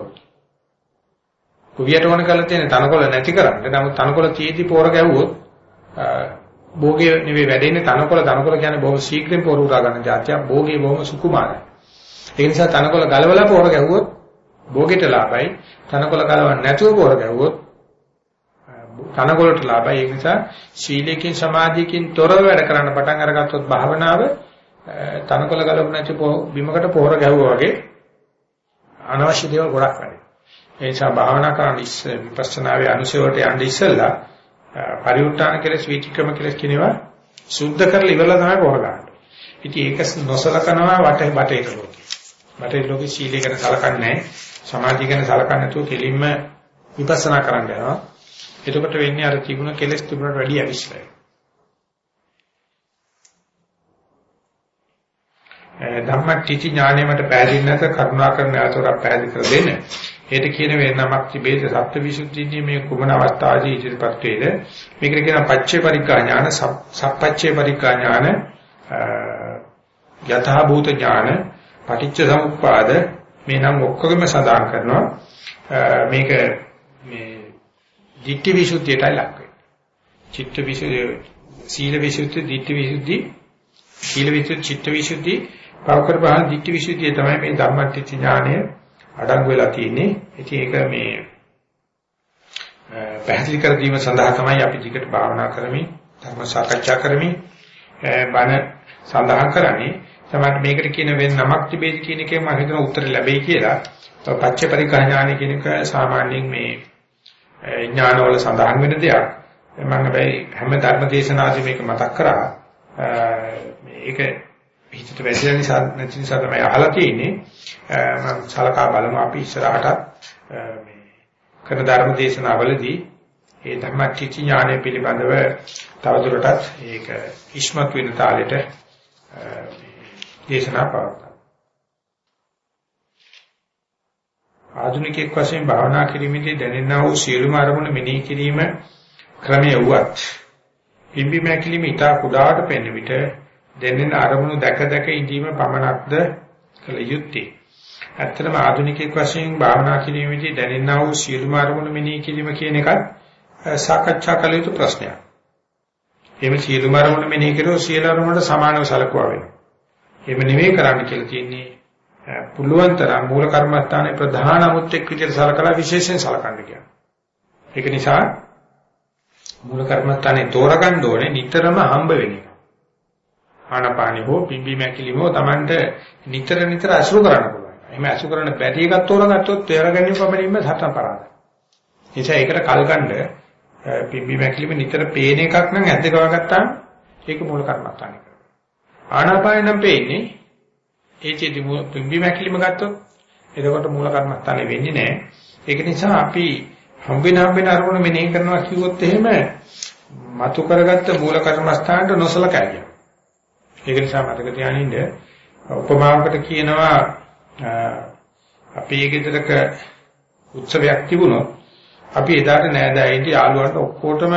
කුවියට ඕන කරලා තියෙන තනකොළ නැති කරන්න. නමුත් තනකොළ තියේදී පොහොර ගැහුවොත් භෝගේ නෙවෙයි වැඩෙන්නේ තනකොළ තනකොළ කියන්නේ බොහොම ශීඝ්‍රයෙන් පොර උරා ගන්න જાතියක් භෝගේ බොහොම සුකුමාරයි. ඒ නිසා තනකොළ ගලවලා පොර ගැහුවොත් භෝගෙට ලාභයි. තනකොළ ගලවන්න නැතුව පොර ගැහුවොත් තනකොළට ලාභයි. ඒ නිසා ශීලයෙන් සමාධියකින් තොරව වැඩ කරන්න පටන් අරගත්තොත් භාවනාව තනකොළ ගලවන්න නැතුව බිමකට පොර ගැහුවා වගේ අනවශ්‍ය දේවල් ගොඩක් වැඩි. ඒ නිසා භාවනා කරන ඉස්ස විපස්සනාවේ අනුසයවට යන්න ඉස්සෙල්ලා පරිඋත්තාන කෙලස් විචක්‍රම කෙලස් කියනවා සුද්ධ කරලා ඉවරලා තමයි පොර ගන්න. ඉතින් ඒක නොසලකනවා වට බටේට ලෝකේ. බටේ ලෝකේ සීලය ගැන සලකන්නේ නැහැ. සමාධිය ගැන සලකන්නේ නැතුව කෙලින්ම විපස්සනා කරන්න යනවා. එතකොට වෙන්නේ අර තිබුණ කෙලස් තිබුණට වැඩිය අවිශ්ලයි. ධම්මටිචි ඥාණයමට පැහැදිලි නැත කරුණා කරන අතර පැහැදිලි කර දෙන්න. ඒට කියන වෙනමක් තිබේද සත්‍යවිසුද්ධියේ මේ කුමන අවස්ථාවේදී ඉදිරිපත් වේද මේකට කියන පච්චේ පරික්ඛා ඥාන සප්පච්චේ පරික්ඛා ඥාන යථා භූත ඥාන පටිච්ච සමුප්පාද මේ නම් ඔක්කොගෙම සඳහන් කරනවා මේක මේ ධිට්ඨි විසුද්ධියටයි ලක් වෙන්නේ චිත්ත විසුද්ධි සීල විසුද්ධි ධිට්ඨි විසුද්ධි සීල විසුද්ධි චිත්ත විසුද්ධි පවකර පහන් ධිට්ඨි විසුද්ධිය තමයි මේ ධම්මටිච්ච ඥානය අඩංගු වෙලා තියෙන්නේ. ඉතින් ඒක මේ පැහැදිලි කර දීම සඳහා තමයි අපි ටිකට භාවනා කරමින් ධර්ම සාකච්ඡා කරමින් බණ සඳහන් කරන්නේ. තමයි මේකට කියන වෙන නමක් තිබේද කියන එකේ මම හිතන උත්තර ලැබෙයි කියලා. පච්ච පරිඥාන කියන එක සාමාන්‍යයෙන් මේ ඥානවල සඳහන් වෙන දෙයක්. මම හැබැයි හැම ධර්ම දේශනාදී මේක මතක් කරා. මේක හිතට වැදෙන නිසා නැති නිසා තමයි අහලා තියෙන්නේ. මම සලකා බලමු අපි ඉස්සරහට මේ කරන ධර්ම දේශනාවලදී ඒ ධර්මචිත්‍ය ඥානය පිළිබඳව තවදුරටත් ඒක ඉස්මතු වෙන තාලෙට දේශනා පවත්වනවා. ආධුනිකෙක් වශයෙන් භාවනා කිරීමේදී දැනෙනා වූ සියලුම අරමුණු මෙනෙහි කිරීම ක්‍රමයේ වුවත් පිම්බි මැකිලිම ඉතා කුඩාට පෙනෙන විට දෙන්නෙන අරමුණු දැක දැක ඉඳීම පමණක්ද කළ යුත්තේ. ඇත්තටම ආධුනිකයෙක් වශයෙන් භාවනා කිරීමේදී දැනෙනා වූ සියලුම අරමුණු මෙනෙහි කිරීම කියන එකත් සාකච්ඡා කළ යුතු ප්‍රශ්නයක්. එහෙම සියලුම අරමුණු මෙනෙහි කරුවොත් සියලු අරමුණට සමානව සලකුවා වෙනවා. එහෙම නෙවෙයි කරන්න කියලා තියෙන්නේ පුළුවන් තරම් මූල කර්මස්ථානයේ ප්‍රධාන අමුත්‍යක් විදිහට සලකලා විශේෂයෙන් සලකන්න කියනවා. ඒක නිසා මූල කර්මස්ථානේ තෝරගන්න ඕනේ නිතරම හම්බ වෙන එක. ආනපානි හෝ පිම්බි මැකිලිමෝ Tamanට නිතර නිතර අසුරු කරන්න පුළුවන්. එහෙම අසුරු කරන්න බැරි එකක් තෝරගත්තොත් තේරගැනීම පමණින්ම සතර පරාදයි. නිසා ඒකට කල්ගන්න පිම්බි මැකිලිම නිතර පේන එකක් නම් ඇද්ද ගවගත්තාම ඒක මූල කර්මස්ථානේ කරනවා. ආනාපානෙ නම් පේන්නේ ඒ චේති පිම්බි මැකිලිම ගත්තොත් එතකොට මූල කර්මස්ථානේ වෙන්නේ නැහැ. ඒක නිසා අපි හම්බෙන හම්බෙන අරමුණ මෙනෙහි කරනවා කිව්වොත් එහෙම මතු කරගත්ත මූල කර්මස්ථානට නොසලකා කියන. ඒක නිසා මතක තියාගන්න උපමාවකට කියනවා අපි ගෙදරක උත්සවයක් තිබුණොත් අපි එදාට නෑදෑයින්ට යාළුවන්ට ඔක්කොටම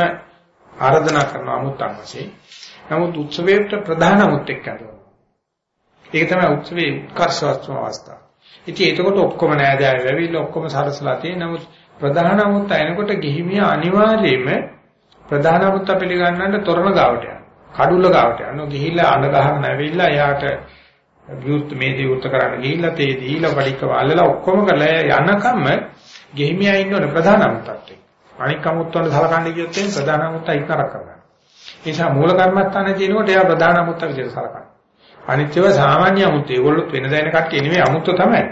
ආරාධනා කරනවා අමුත්තන් වශයෙන්. නමුත් උත්සවයට ප්‍රධාන අමුත් එක්ක අරනවා. ඒක තමයි උත්සවයේ උත්කර්ෂවත්ම අවස්ථාව. ඉතින් ඒකකොට ඔක්කොම නෑදෑයෝ ඇවිල්ලා ඔක්කොම සරසලා තියෙන නමුත් ප්‍රධාන අමුත්ත එනකොට ගිහිමිය අනිවාර්යයෙන්ම ප්‍රධාන අමුත්ත පිළිගන්නන්න තොරණ ගාවට යනවා. කඩුල්ල ගාවට යනවා. ගිහිල්ලා අඬ ගහගෙන ඇවිල්ලා එයාට විවෘත මේ දිවෘත කරන්න ගිහිල්ලා තේ දීලා පඩික්ක වල්ලලා ඔක්කොම කරලා යනකම් ගෙහිමියා ඉන්නවනේ ප්‍රධාන අමුත්තත් එක්ක. අනික් අමුත්ත වල සලකන්නේ කියොත් එන්නේ ප්‍රධාන අමුත්ත ඉක්නරක් කරගන්න. ඒ නිසා මූල කර්මස්ථානයේ තියෙනකොට එයා ප්‍රධාන අමුත්ත විදිහට සලකන්නේ. අනිත්‍යව සාමාන්‍ය අමුත්ත ඒගොල්ලොත් වෙන දැන කට්ටිය නෙමෙයි අමුත්ත තමයි.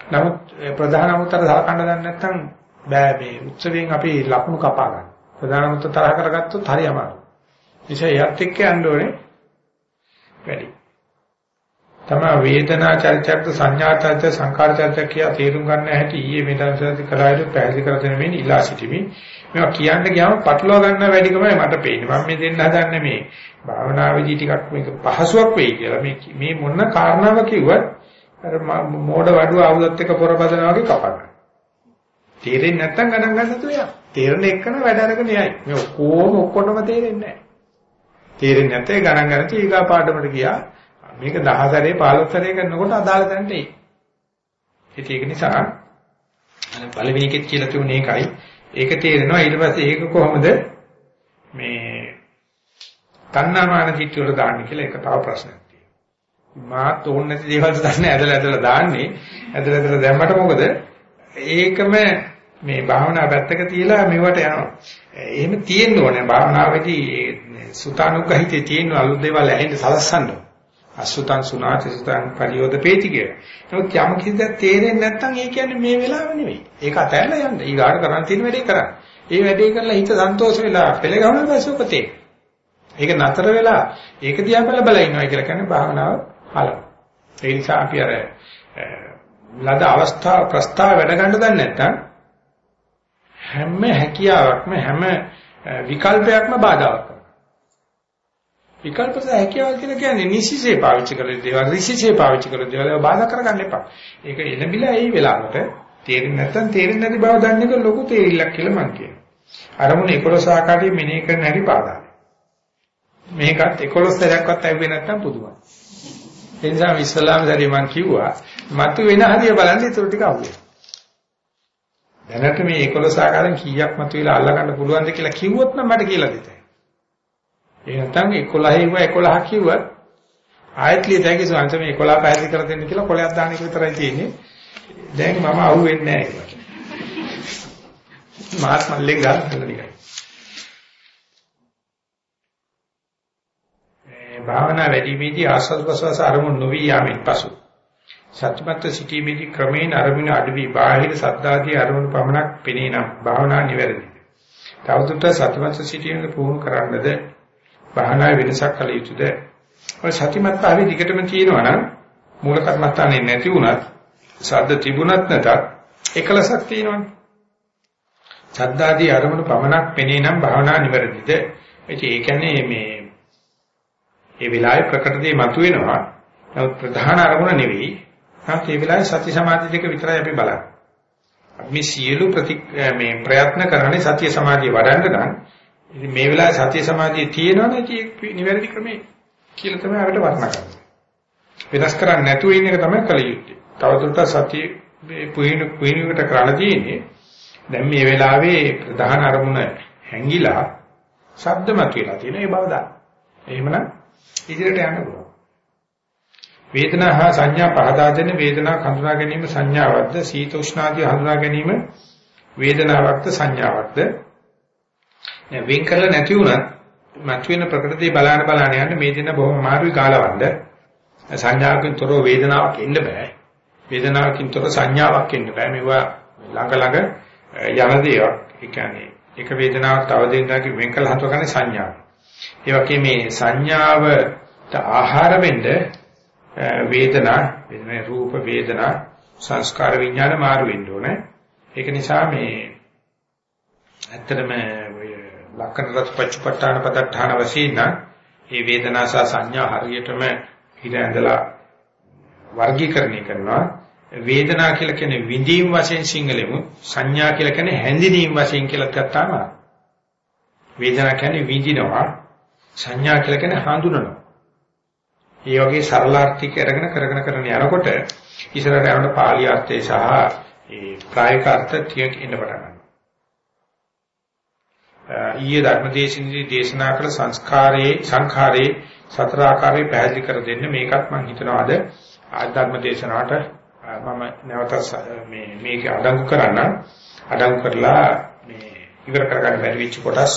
නමුත් ප්‍රධාන අමුත්තට සලකන්න දන්නේ නැත්නම් බෑ මේ උත්සවයෙන් අපි ලකුණු කපා ගන්න. ප්‍රධානමත්ව තරහ කරගත්තොත් හරි අමාරුයි. නිසා යත් එක්ක යන්න ඕනේ වැඩි. තමා වේදනා චර්චක්ද සංඥා චර්ච සංකාර චර්ච කියා තේරුම් ගන්න හැටි ඊයේ මෙතනසදී කලාවේ පැහැදිලි කර දෙන මේ ඉලා සිටිමි. මේවා කියන්න ගියාම පටලවා ගන්න වැඩිකමයි මට පේන්නේ. මම මේ දෙන්න හදන්නේ මේ භාවනාවේදී ටිකක් මේක පහසුවක් වෙයි කියලා. මේ මේ මොන කාරණාව කිව්වත් අර මෝඩ වඩුව ආවුදත් එක පොරපදනවා වගේ කපන්න. තේරෙන්නේ නැත්තම් ගණන් ගන්න තු එයා. තේරෙන එකන වැඩ අරගෙන යයි. මේ ඔක්කොම ඔක්කොටම තේරෙන්නේ නැහැ. තේරෙන්නේ නැත්නම් ගණන් ගන්න තී ඊගා පාඩමට ගියා. මේක 10 සැරේ 15 සැරේ කරනකොට අදාළ තැනට එයි. ඒක නිසා පළවෙනි එකෙත් කියලා තිබුණේ ඒකයි. ඒක තේරෙනවා ඊට පස්සේ ඒක කොහොමද මේ තණ්හාමාන දිට්ඨිය වල දාන්නේ කියලා ඒක තව ප්‍රශ්නයක් තියෙනවා. මාත් ඕන නැති දේවල් දන්නේ ඇදලා ඇදලා දාන්නේ. ඇදලා ඇදලා දැම්මට මොකද? ඒකම මේ භාවනා පැත්තක තියලා මේවට යනවා. එහෙම තියෙන්න ඕනේ භාවනාවේදී සුතානුගහිතේ තියෙන අලුත් දේවල් ඇහෙන්න සලස්සන්න. අසුතං සුනාති සුතං පරියෝද පේති කිය. නමුත් යම් කිසිදක් තේරෙන්නේ නැත්නම් ඒ කියන්නේ මේ වෙලාව නෙවෙයි. ඒක අතහැරලා යන්න. ඊගාට කරන්න තියෙන වැඩේ කරන්න. ඒ වැඩේ කරලා හිත සන්තෝෂ වෙලා පෙළ ගහන පස්සේ උපතේ. ඒක නතර වෙලා ඒක දිහා බල බල ඉන්නවා කියලා කියන්නේ භාවනාව හල. ඒ නිසා අපි අර ලද අවස්ථා ප්‍රස්තාව වැඩ ගන්න දන්නේ නැත්නම් හැම හැකියාවක්ම හැම විකල්පයක්ම බාධාවක් කරනවා. විකල්පස හැකියාවල් කියලා කියන්නේ නිසිසේ පාවිච්චි කරන දේවල්, ඍෂිසේ පාවිච්චි කරන දේවල් බාධා කරගන්න එපා. ඒක එළඹිලා ඒ වෙලාවට තේරෙන්නේ නැත්නම් තේරෙන්නේ නැති බව දන්නේ ක ලොකු තේරිල්ලක් කියලා මම කියනවා. අරමුණ 11 ආකාරයේ මෙනෙහි කරන හැටි බාධායි. මේකත් 11 සැරයක්වත් ඇව්වේ නැත්නම් පුදුමයි. ඒ නිසා ඉස්ලාම සැරේ මම කිව්වා මතු වෙන හරිය බලන්න ඊටු ටික අහුවේ. දැනට මේ 11 ආකාරයෙන් කීයක් මතු වෙලා අල්ල ගන්න පුළුවන්ද කියලා කිව්වොත් නම් මට කියලා දෙතයි. ඒ නැත්නම් 11 ඉව 11 කිව්වත් ආයත් ලියතයි සංස මේ 11 පැහැදිලි කර දෙන්න කියලා කොලයක් දාන එක විතරයි තියෙන්නේ. දැන් මම අහුවෙන්නේ නැහැ ඒකට. මාත් මල්ලෙන් ගන්න නිකන්. භාවනා වැඩිමේදී ආස්වාද ප්‍රසවාස අරමුණු නොවි යාමෙන් පසු සත්‍යමත් සිටීමේදී ක්‍රමයෙන් අරමුණ අඩවි බාහිර සද්දාදී අරමුණු පමණක් පෙනේ නම් භාවනා නිවැරදි. තවදුරටත් සත්‍යමත් සිටීමේ පුහුණු කරන්නද භාවනා වෙනසක් කළ යුතුද? ඔය සත්‍යමත් භාවයේ දිගටම තියෙනවා නම් මූල කර්මස්ථානේ නැති වුණත් සද්ද තිබුණත් නැතත් එකලසක් තියෙනවනේ. සද්දාදී අරමුණු පමණක් පෙනේ නම් භාවනා නිවැරදිද? ඒ කියන්නේ මේ ඒ වෙලාවේ ප්‍රකට දේ මතුවෙනවා. නමුත් ප්‍රධාන අරමුණ නෙවෙයි. නමුත් ඒ වෙලාවේ සති සමාධි දෙක විතරයි අපි බලන්නේ. අපි මේ සියලු ප්‍රති මේ ප්‍රයත්න කරන්නේ සතිය සමාධිය වඩන්න නම් ඉතින් මේ වෙලාවේ සතිය සමාධිය තියෙනවනේ ඉතින් නිවැරදි ක්‍රමේ කියලා තමයි අපිට වර්ණනා කරන්නේ. වෙනස් කරන්නේ නැතුව ඉන්න එක තමයි කල යුත්තේ. තවදුරටත් සතිය පුහිනු පුහිනුකට කරණ තියෙන්නේ. දැන් මේ වෙලාවේ ප්‍රධාන අරමුණ හැංගිලා ශබ්දමත් වෙලා තියෙන ඒ බව දාන්න. එහෙමනම් ඉදිරියට යන්න පුළුවන්. වේදනා හා සංඥා පහදා දෙන වේදනා හඳුනා ගැනීම සංඥාවක්ද සීත උෂ්ණාදී හඳුනා ගැනීම වේදනාවක්ද සංඥාවක්ද වෙන් කරලා නැති වුණත් මතුවෙන ප්‍රකෘතිය බලාන බලාන යන්න මේ දෙන බොහොම අමාරුයි කාලවන්ද සංඥාවකින් තොරව වේදනාවක් එන්න බෑ වේදනාවකින් තොර සංඥාවක් එන්න බෑ මේවා ළඟ ළඟ යන දේවල් ඒ කියන්නේ එක වේදනාවක් තව දෙයකින් වෙන් කළ හඳුනගන්නේ සංඥාව. ඒ වගේ මේ සංඥාවට ආහාර වෙන්න වේදනා වෙන රූප වේදනා සංස්කාර විඥාන මාරු වෙන්න ඕනේ. ඒක නිසා මේ ඇත්තටම ලක්කන රත් පච්චපට්ඨාන පදට්ඨාන වශයෙන් මේ වේදනා සහ සංඥා හරියටම හිත ඇඳලා වර්ගීකරණය කරනවා වේදනා කියලා කියන්නේ විඳීම් වශයෙන් සිංහලෙමු සංඥා කියලා කියන්නේ හැඳිනීම් වශයෙන් කියලා ගත්තාම වේදනා කියන්නේ විඳිනවා සංඥා කියලා කියන්නේ හඳුනනවා. මේ වගේ සරලාර්ථික අරගෙන කරගෙන කරගෙන යනකොට ඉස්සරහට යනකොට පාලි අර්ථය සහ ඒ ප්‍රායෝගික අර්ථ ටික ඉන්න පටන් ගන්නවා. ඊයේ ධර්මදේශනයේ දේශනා කළ සංස්කාරයේ සංඛාරයේ සතර ආකාරයේ පැහැදිලි කර දෙන්න මේකත් මම හිතනවා අද ආධර්ම දේශනාවට මම නැවත මේ මේක අඩංගු කරන්න අඩංගු කරලා මේ ඉවර කරගන්න බැරි වෙච්ච කොටස්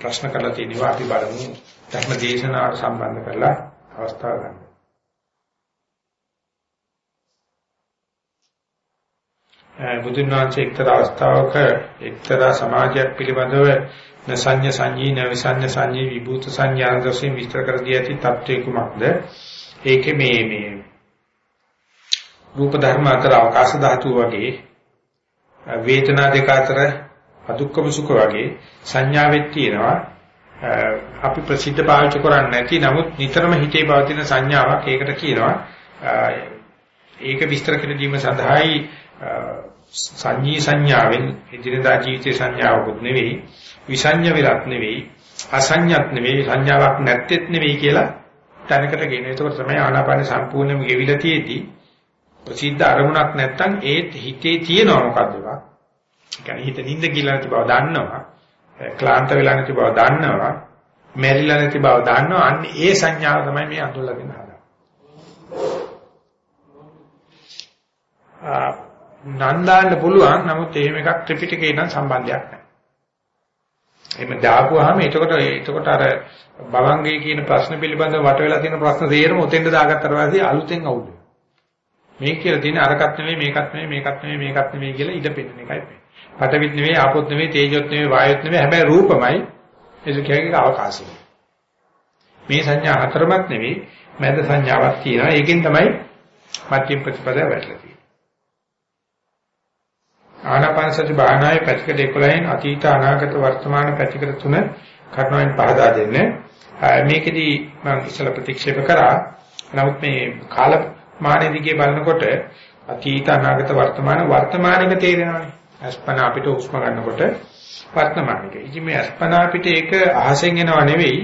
ප්‍රශ්න කරලා තියෙනවා. අපි බලමු ධර්ම දේශනාවට සම්බන්ධ කරලා අවස්ථාව ගන්න. බුදුන් වහන්සේ එක්තරා අවස්ථාවක එක්තරා සමාජයක් පිළිබඳව නසඤ්ඤ සංජී නවිසඤ්ඤ සංජී විභූත සංඥා දර්ශන විස්තර කර දී ඇති තත්ත්වය කුමක්ද? ඒකේ මේ මේ රූප ධර්ම අතර අවකාශ ධාතු වගේ වේදනා දෙක අතර අදුක්කම සුඛ වගේ සංඥාවෙත් තියෙනවා අපි ප්‍රසිද්ධ පාවිච්චි කරන්නේ නැති නමුත් නිතරම හිතේ පවතින සංඥාවක් ඒකට කියනවා ඒක විස්තර කර දීම සඳහායි සංඤී සංඥාවෙන් ඉදිරියදා ජීවිතේ සංඥාවකුත් නෙවෙයි විසඤ්ඤ විරත් නෙවෙයි අසඤ්ඤත් නෙවෙයි සංඥාවක් නැත්තේත් නෙවෙයි කියලා තැනකට ගෙන. ඒකෝට තමයි ආනාපාන සම්පූර්ණයෙන්ම ගෙවිලා තියෙදී ප්‍රසිද්ධ අරමුණක් නැත්තම් ඒත් හිතේ තියෙනවා මොකද්ද ඒවා. ඒ කියන්නේ හිත නිින්ද කියලා නැති බව දන්නවා. ක්ලාන්ත වෙලා නැති බව දන්නවා. මැරිලා නැති බව දන්නවා. අන්න ඒ සංඥාව තමයි මේ අඳුල්ලාගෙන හදන්නේ. නන්දාන්න පුළුවන්. නමුත් එහෙම එකක් ත්‍රිපිටකේ නම් සම්බන්ධයක් නැහැ. එහෙම දාපුවාම එතකොට එතකොට අර බවංගේ කියන ප්‍රශ්න පිළිබඳව වට වෙලා තියෙන ප්‍රශ්න තේරෙම උතෙන්ද දාගත්තට පස්සේ අලුතෙන් අවුල් වෙනවා. මේ කියලා තියෙන අරකට නෙවෙයි මේකත් නෙවෙයි මේකත් නෙවෙයි මේකත් නෙවෙයි කියලා ඉඩ පෙන්නන එකයි මේ. පටවිත් නෙවෙයි ආපොත් නෙවෙයි තේජොත් නෙවෙයි වායොත් නෙවෙයි හැබැයි රූපමයි ඒක කියන්නේ අවකාශය. මේ සංඥා හතරමත් නෙවෙයි මැද සංඥාවක් තියෙනවා. ඒකෙන් තමයි මධ්‍යම ප්‍රතිපදාව වැටලා තියෙන්නේ. ආනාපාන සති භාවනාවේ පැතිකඩ 11න් අතීත අනාගත වර්තමාන පැතිකඩ තුන කර්ණයෙන් පහදා දෙන්නේ. මේකෙදි මම ඉස්සලා ප්‍රතික්ෂේප කරා. නමුත් මේ කාල මානෙ දිගේ බලනකොට අතීත අනාගත වර්තමාන වර්තමානික තේරෙනවානේ. අස්පන අපිට උස්ම ගන්නකොට වර්තමානික. ඉතින් මේ අස්පන අපිට ඒක අහසෙන් එනව නෙවෙයි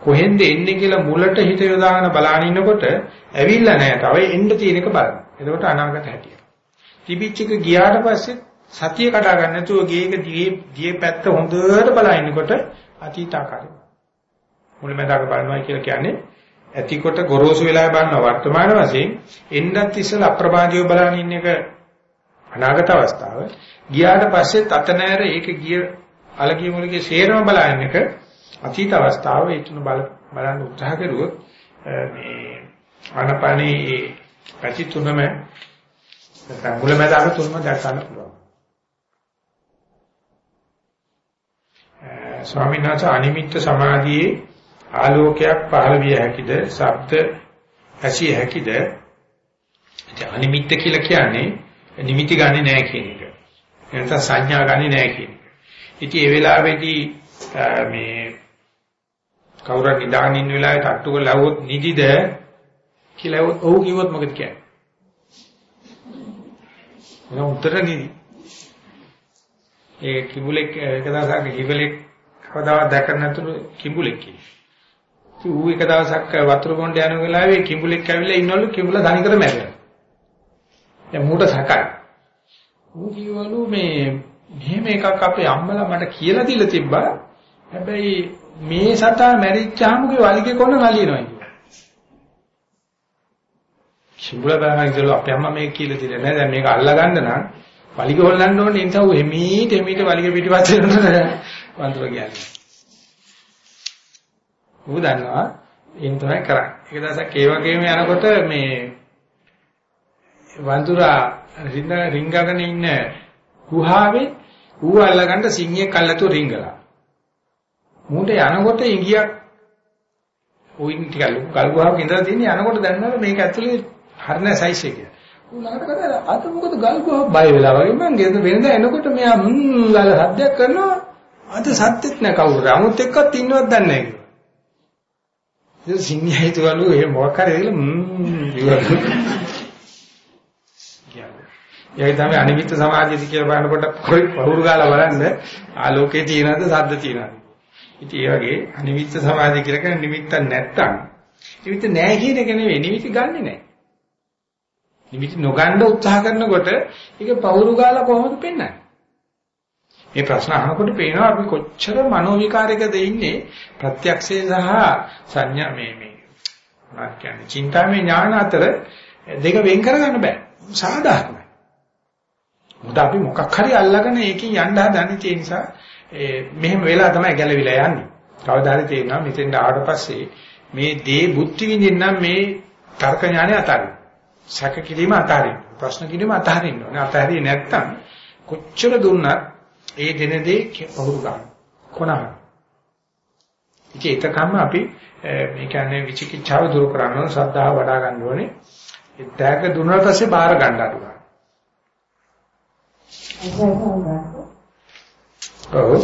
කොහෙන්ද එන්නේ කියලා මුලට හිත යොදාගෙන බලාගෙන ඉන්නකොට ඇවිල්ලා නැහැ. තව එන්න තියෙන එක බලන්න. එතකොට අනාගත හැටිය. තිබිච්ච එක ගියාට පස්සේ සතිය කඩා ගන්න නැතුව ගේක දිගේ දිගේ පැත්ත හොඳට බලා ඉන්නකොට අතීත ආකාරය. මුලමෙදාක බලනවා කියලා කියන්නේ ඇතිකොට ගොරෝසු වෙලා බලන වර්තමාන වශයෙන් එන්නත් ඉස්සෙල්ලා අප්‍රමාදීව බලන ඉන්න එක අනාගත අවස්ථාව. ගියාට පස්සේ තතනෑර ඒක ගිය අලගිය මුලගේ සේරම බලන එක අතීත අවස්ථාව ඒ තුන බල බලන්න උත්සාහ කරුවොත් මේ ආනපනී පැති තුනම නැත්නම් මුලමදාක තුනම දැක ගන්න පුළුවන්. ස්වාමීන් වහන්සේ අනිමිත්ත සමාධියේ ආලෝකයක් පහළ විය හැකිද? ශබ්ද ඇසිය හැකිද? ඉතින් අනිමිත්ත කියලා කියන්නේ නිමිති ගන්නෙ නැහැ කියන එක. එනත සංඥා ගන්නෙ නැහැ කියන එක. ඉතින් ඒ වෙලාවේදී මේ කවුරුන් නිදාගෙන ඉන්න වෙලාවේ තට්ටු කරලා આવොත් නිදිද කියලා ඔව් කිව්වොත් මොකද කියන්නේ? මම උත්තර නිදි. ඒ කිඹුලෙක් එක දවසක් හිවලෙක් කවදාවත් දැක නැතුළු කිඹුලෙක් කියලා. ඌ එක දවසක් වතුර බොන්න යන වෙලාවේ කිඹුලෙක් ඇවිල්ලා ඉන්නවලු කිඹුල ධනිකර මැරෙනවා. දැන් මූට සකයි. ඌ කිව්වලු මේ මෙහෙම එකක් අපේ අම්මලා මට කියලා දීලා තිබ්බා. හැබැයි මේ සතා මැරිච්චාමුගේ වලිගේ කොන නලියනවා කියලා. කිඹුල බෑමයි අපේ අම්මා මේක කියලා දීලා නෑ. දැන් මේක අල්ලගන්න නම් වලිගේ හොල්ලන්න ඕනේ. ඒ නිසා ඌ එමීට එමීට වලිගේ පිටිපස්සේ යනවා. වන්දර කියන්නේ. ඌ දන්නවා එන් තමයි කරන්නේ. එක දවසක් ඒ වගේම යනකොට මේ වඳුරා රිංගගෙන ඉන්න ගුහාවේ ඌ අල්ලගන්න සිංහෙක් අල්ලතු රිංගලා. මූට යනකොට ඉංගියක් උයින් ටික ලොකු ගල් ගුහාවක ඉඳලා තියෙන යනකොට දැනනවා මේක ඇතුලේ හරින සයිස් එක. ඌ ළඟට කරලා අත මොකද ගල් ගුහාව බය වෙලා වගේ මං ගෙද වෙනද එනකොට මෙයා ම්ම් ගාලා සද්දයක් කරනවා අද සද්දෙත් නැ කවුරු. 아무ත් එක්කත් ඉන්නවත් දන්නේ නැහැ. ඉතින් සිංහයා හිතවලු එහෙ මොකක් හරි වෙලා ම්ම් ඉවරයි. යයි තමයි අනිමිත්ත සමාධියද කියලා බලනකොට කොයි පහුරු ගාලා බලන්න ආලෝකේ තියනද සද්ද තියනද. ඉතින් ඒ වගේ අනිමිත්ත සමාධිය කියලා කියන්නේ නිමිත්ත නැත්තම් නිමිත්ත නැහැ කියන එක නෙවෙයි නිමිති ගන්නෙ නැහැ. නිමිති නොගන්න උත්සාහ කරනකොට ඒක පහුරු ගාලා කොහොමද පෙන්වන්නේ? මේ ප්‍රශ්න අහනකොට පේනවා අපි කොච්චර මනෝ විකාරයකද ඉන්නේ ප්‍රත්‍යක්ෂේ සහ සංඥා මේ මේ මොනවද කියන්නේ? චින්තාමය ඥාන අතර දෙක වෙන් කරගන්න බෑ. සාධාරණයි. මොකද අපි මොකක් හරි අල්ලගෙන ඒකෙන් යන්න හදන්නේ ඒ නිසා මෙහෙම වෙලා තමයි ගැලවිලා යන්නේ. කවදා හරි තේරෙනවා මෙතෙන් ආවට පස්සේ මේ දේ බුද්ධි විඳින්නම් මේ තර්ක ඥානය අතාරින්න. සැක කිරීම අතාරින්න. ප්‍රශ්න කිරීම අතාරින්න ඕනේ. අතාරියේ නැත්තම් කොච්චර දුන්නත් ඒ දෙන දේ පහුරු ගන්න. කොනහ. ඉතින් ඒකකම අපි මේ කියන්නේ විචිකිච්ඡාව දුරු කරන්න ඕන ශ්‍රද්ධාව වඩා ගන්න ඕනේ. ඒ ත්‍යාග දුන්නාට පස්සේ බාර ගන්න අඩු ගන්න. ඔව්.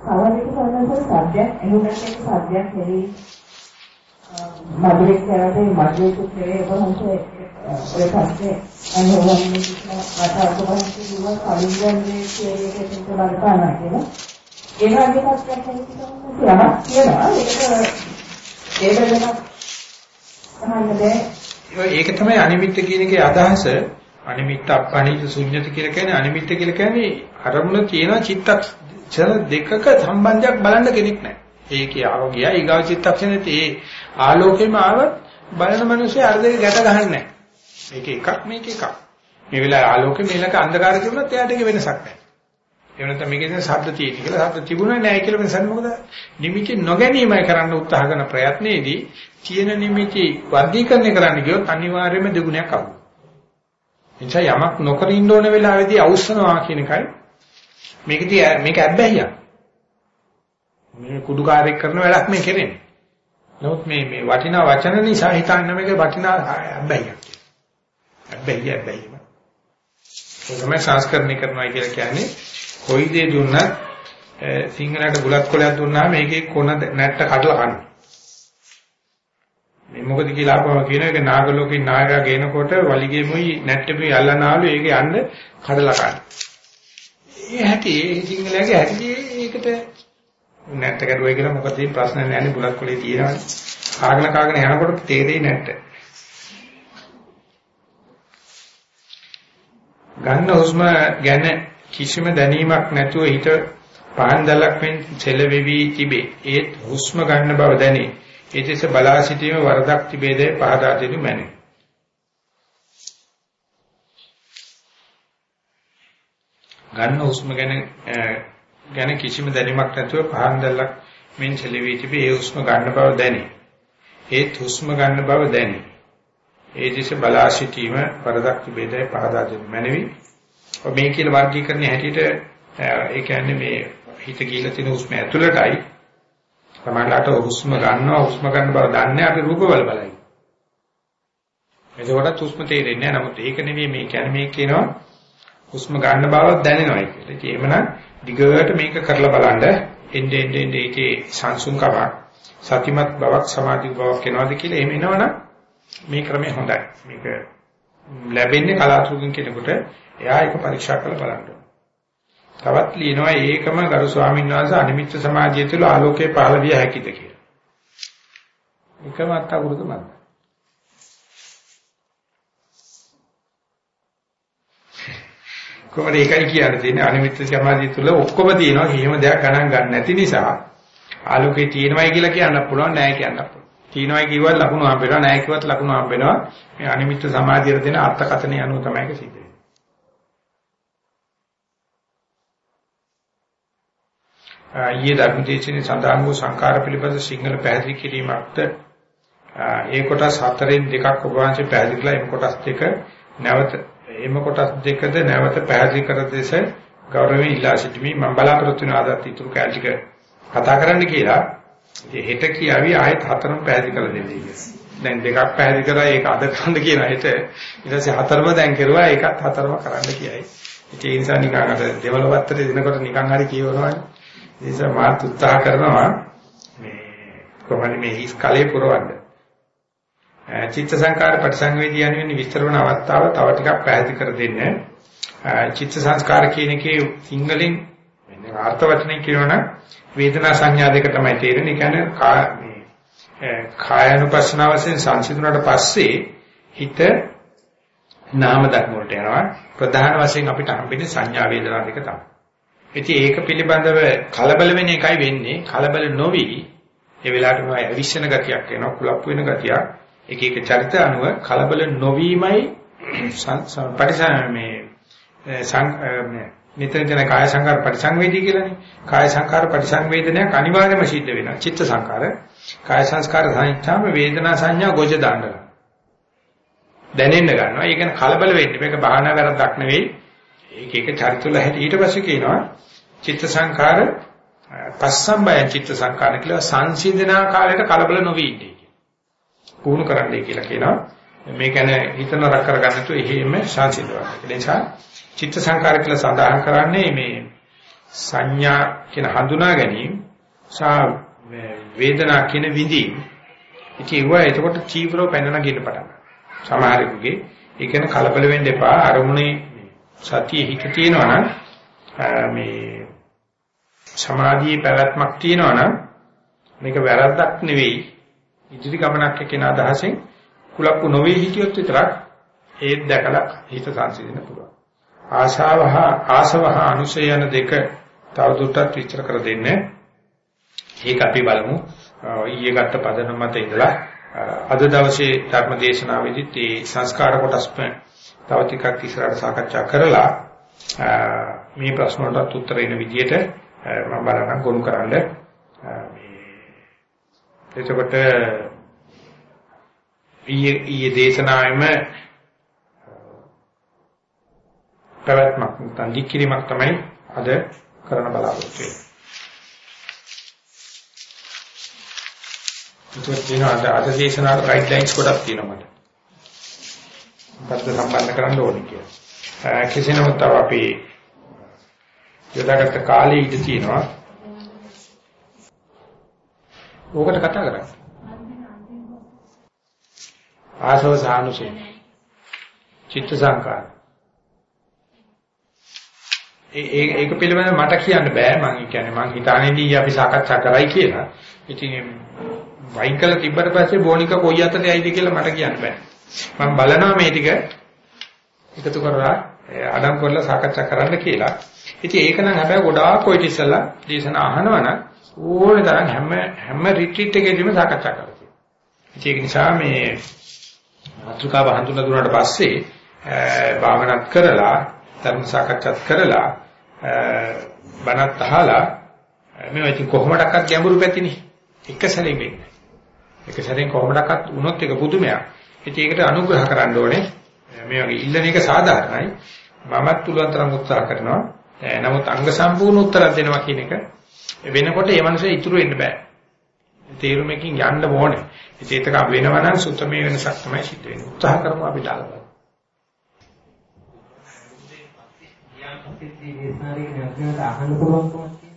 කවදාද කරනකොට සබ්ජෙක්ට් එක සබ්ජෙක්ට් හෙලි මధుරික කරන්නේ මధుරික ක්‍රේ වහන්සේ ඔය පස්සේ අනුවන්නේ මට අකුබන් කිව්වා කලින්ගන්නේ කියන එක තුන බලපානවා කියලා. ඒ වගේ පස්සෙන් කියනවා කියනවා ඒක ඒකලම තමයි ඒක තමයි අනිමිත්ත කියන එකේ අදහස අනිමිත්ත අපණිත ශුන්්‍යත කියලා කියන්නේ අනිමිත්ත කියලා කියන්නේ අරමුණ තියෙන චිත්තක්ෂණ දෙකක සම්බන්ධයක් බලන්න කෙනෙක් නැහැ. ඒකේ ආව ගියා ඊගාව චිත්තක්ෂණෙත් ඒ ආලෝකෙම ආවත් බලන මිනිස්සේ අර දෙක ගැට ගහන්නේ නැහැ. මේක එකක් මේක එකක්. මේ වෙලාවේ ආලෝකෙ මේලක අන්ධකාරය තිබුණත් එයාට ඒක වෙනසක් නැහැ. ඒ වෙනත මේකේ තියෙන ශබ්ද තියෙන්නේ කියලා ශබ්ද තිබුණේ නැහැ කියලා වෙනසක් මොකද? නිමිති නොගැනීමයි කරන්න උත්සාහ කරන ප්‍රයත්නයේදී තියෙන නිමිති වර්ගීකරණය කරන්න ගියොත් අනිවාර්යයෙන්ම දෙගුණයක් අහු. එනිසා යමක් නොකර ඉන්න ඕන වෙලාවේදී අවශ්‍යනවා කියන එකයි මේකදී මේක ඇබ්බැහියක්. මේ කුඩුකාරයෙක් කරන වැඩක් මේ කෙරෙන්නේ. නමුත් මේ මේ වටිනා වචන නිසා හිතන්න මේක වටිනා හැබැයි. හැබැයි හැබැයි. කොහොම සංස්කරණය කරනවා කියලා කියන්නේ කොයි දේ දුන්නත් සිංහලට බුලත් කොලයක් දුන්නාම මේකේ කොන නැට්ට කඩලා කන්න. මේ මොකද කියලා අපම කියන එක නාගලෝකේ නායකයා ගේනකොට වලිගෙමුයි නැට්ටෙමුයි අල්ලනාලු ඒක යන්න කඩලා කන්න. ඒ හැටි ඒ සිංහලයේ හැටි ඒකට නැට්ට කරුවයි කියලා මොකද මේ ප්‍රශ්න නැහැ බුලත් කොලේ තියෙනවනේ. කාගෙන කාගෙන යනකොට තේරෙන්නේ නැට්ට. ගන්න හුස්ම ගැන කිසිම දැනීමක් නැතුව හිත පාන්දලක් මෙන් සෙලවෙවි තිබේ. ඒත් හුස්ම ගන්න බව දැනේ. ඒ දෙස බලා සිටීම වරදක් තිබේද පහදා දෙනු මැනේ. ගන්න හුස්ම ගැන ගැන කිසිම දැනීමක් නැතුව පහන් දැල්ලක් මෙන් සෙලවි තිබේ ඒ හුස්ම ගන්න බව දැනේ. ඒත් හුස්ම ගන්න බව දැනේ. ඒ දිස බලා සිටීම වරදක් තිබේදයි පහදා දෙන්න මැනවි. මේ කියලා වර්ගීකරණය හැටියට ඒ කියන්නේ මේ හිත කියලා තියෙන හුස්ම ඇතුළටයි තමයිලාට හුස්ම ගන්නවා හුස්ම ගන්න බව දන්නේ අපි රූපවල බලයි. එතකොට හුස්ම තේරෙන්නේ නැහැ. නමුත් ඒක නෙවෙයි මේ කියන්නේ මේ කියනවා හුස්ම ගන්න බව දැනෙනවා කියලා. ඉතින් එhmenan දිගට මේක කරලා බලන්න එන්නේ එන්නේ ඒකේ සංසුන්කමක් සතිමත් බවක් සමාධි බවක් එනවාද කියලා එහෙම එනවනම් මේ ක්‍රමය හොඳයි. මේක ලැබෙන්නේ කලාතුරකින් කෙනෙකුට එයා ඒක පරීක්ෂා කරලා බලන්න තවත් ලියනවා ඒකම ගරු ස්වාමීන් වහන්සේ අනිමිත්ත සමාධිය තුළ ආලෝකේ පහළ විය හැකිද කියලා. එකම අත්අකුරුද මන්ද. කොහොමද ඒකයි කියන්නේ තියෙන්නේ අනිමිත්ත සමාධිය තුළ ඔක්කොම තියෙනවා කිසිම දෙයක් ගණන් ගන්න නැති නිසා ආලෝකේ තියෙනවයි කියලා කියන්න පුළුවන් නෑ කියන්න පුළුවන්. තියෙනවයි කිව්වත් ලකුණු හම්බ වෙනවා නෑ කිව්වත් ලකුණු හම්බ වෙනවා. මේ අනිමිත්ත සමාධියට දෙන අර්ථකථනය අනුව තමයි ඒක සිද්ධ වෙන්නේ. ඊයේ ධර්මදේශනේ සඳහන් වූ සංකාර පිළිබඳ සිංහල පැහැදිලි කිරීමක්ද ඒ කොටස් හතරෙන් දෙකක් ඔබ වහන්සේ පැහැදිලි කළා ඒ කොටස් දෙක නැවත එම කොටස් දෙකද නැවත පැහැදිලි කර දෙස ගෞරවයෙන් ඉල්ලා සිටිමි මම බලාපොරොත්තු වෙන ආදත් ඉතුරු කැල ටික කතා කරන්න කියලා ඉතින් හෙට කියාවි ආයෙත් හතරම පැහැදිලි කරලා දෙන්න කියලා. දැන් දෙකක් පැහැදිලි කරා ඒක අද කරන්න කියන හෙට ඊට පස්සේ හතරම දැන් කරුවා ඒකත් හතරම කරන්න කියයි. ඉතින් ඒ නිසා නිකන් අර දෙවල වත්තේ දෙනකොට නිකන් හරි කියවනවානේ. ඒ නිසා මාත් උත්සාහ කරනවා මේ කොහොමද මේ හිස් කලේ පුරවන්න. චිත්ත සංකාර පරිසංවේදී යනුවෙන් විස්තර වන අවස්ථාව තව ටිකක් පැහැදිලි කර දෙන්න. චිත්ත සංස්කාර කියන එකේ සිංහලෙන් අර්ථ වචනේ කියනවනම් වේදනා සංඥා දෙක තමයි තේරෙන්නේ. ඒ කියන්නේ මේ කායानुපස්සන වශයෙන් සංසිඳුණාට පස්සේ හිත නාම ධර්ම වලට යනවා. ප්‍රධාන වශයෙන් අපිට හම්බෙන්නේ සංඥා වේදනා දෙක තමයි. ඉතින් ඒක පිළිබඳව කලබල වෙන එකයි වෙන්නේ. කලබල නොවි ඒ වෙලාවට මොයි අවිශ්වන ගතියක් එනවා, කුලප්පු වෙන ගතියක්. එක එක චරිත අනුව කලබල නොවීමයි පරිසම මේ මෙතන කියන කාය සංකාර පරිසංවේදී කියලානේ. කාය සංකාර පරිසංවේදනයක් අනිවාර්යයෙන්ම සිද්ධ වෙනවා. චිත්ත සංකාර. කාය සංස්කාර සංහිච්ඡාම වේදනා සංඥා ගොජ දානවා. දැනෙන්න ගන්නවා. ඒ කියන්නේ කලබල වෙන්නේ. මේක බාහනා වැරද්දක් නෙවෙයි. ඒක එක චරිතවල හැටි ඊට පස්සේ කියනවා චිත්ත සංකාර පස්සම්බය චිත්ත සංකාර කියලා සංසිඳනා කාලයට කලබල නොවී ඉන්නේ. පුහුණු කරන්නයි කියලා කියනවා. මේ කියන්නේ හිතන රක් කරගන්න තු එහෙම සංසිඳනවා. ඒ නිසා චිත්ත සංකාර කියලා සඳහන් කරන්නේ මේ සංඥා කියන හඳුනා ගැනීම සහ වේදනා කියන විඳීම. ඉතින් ඒවා එතකොට චීවරව පැනන ගින්න පටන් ගන්නවා. සමහරෙකුගේ ඒ කියන්නේ කලබල වෙන්න එපා අරමුණේ සතිය හිත තියෙනවා නම් මේ සමාධියේ පැවැත්මක් තියෙනවා නම් මේක වැරද්දක් නෙවෙයි ඉදිරි ගමනක් කියන අදහසෙන් කුලප්පු නොවේ හිටියොත් විතරක් ඒත් දැකලා හිත සංසිඳෙන්න පුළුවන්. ආශාව හා ආසව හා අනුසය යන දෙක තවදුරටත් විස්තර කර දෙන්නේ. ඒක අපි බලමු. ඊයේ ගත්ත පදනම මත ඉඳලා අද දවසේ ධර්ම දේශනාවේදීත් මේ සංස්කාර කොටස් තව ටිකක් ඉස්සරහට සාකච්ඡා කරලා මේ ප්‍රශ්න වලට උත්තර දෙන විදිහට මම බලන්න ගොනු කරන්න මේ එතකොට ඊයේ ඊයේ දේශනාවෙම පැවැත්මක් නැත්නම් දික්කිරීමක් තමයි අද කරන බලාපොරොත්තු වෙන්නේ. ඒකත් තියෙනවා අද අද දේශනාවේ ගයිඩ්ලයින්ස් කොටක් තියෙනවා මට. මොකද්ද සම්බන්ධ කරන්න ඕනේ කියලා. කෙසේ නමුත් තව අපි යොදාගත්ත කාලේ ඉඳ තියෙනවා. ඕකට කතා කරන්නේ. ආසව සානුසේ. චිත්ත සංකාර. ඒ ඒක පිළිබඳව මට කියන්න බෑ මම කියන්නේ මම හිතානේදී අපි සාකච්ඡා කරයි කියලා. ඉතින් වයින් කළ තිබ්බට පස්සේ බෝනික කොයි අතට යයිද කියලා මට කියන්න බෑ. මම බලනවා මේ ටික එකතු කරලා අඩම් කරලා සාකච්ඡා කරන්න කියලා. ඉතින් ඒක නම් හැබැයි ගොඩාක් කොයිට ඉස්සලා දේශන අහනවනම් ඕනේ තරම් හැම හැම රිට්‍රීට් එකේදීම සාකච්ඡා කරලා ඒක නිසා මේ මාතෘකාව හඳුන්ලා දුන්නාට පස්සේ භාවනාත් කරලා ධර්ම සාකච්ඡාත් කරලා බණත් අහලා මේ ඉතින් කොහොමඩක්වත් ගැඹුරු පැතිනේ එක සැරේ වෙන්නේ. එක සැරෙන් කොහොමඩක්වත් වුණොත් ඒක පුදුමයක්. ඉතින් ඒකට අනුග්‍රහ කරන්න ඕනේ. මේ වගේ ඉල්ලන එක සාධාරණයි. මමත් පුළුවන් තරම් උත්සාහ කරනවා. නමුත් අංග සම්පූර්ණ උත්තරයක් දෙනවා කියන එක වෙනකොට ඒ මනුස්සය ඉතුරු වෙන්න බෑ. තේරුමකින් යන්න ඕනේ. ඉතින් ඒක වෙනවා නම් සුත්තමේ වෙනසක් තමයි සිද්ධ වෙන්නේ. උත්සාහ කරමු අපි දාලා.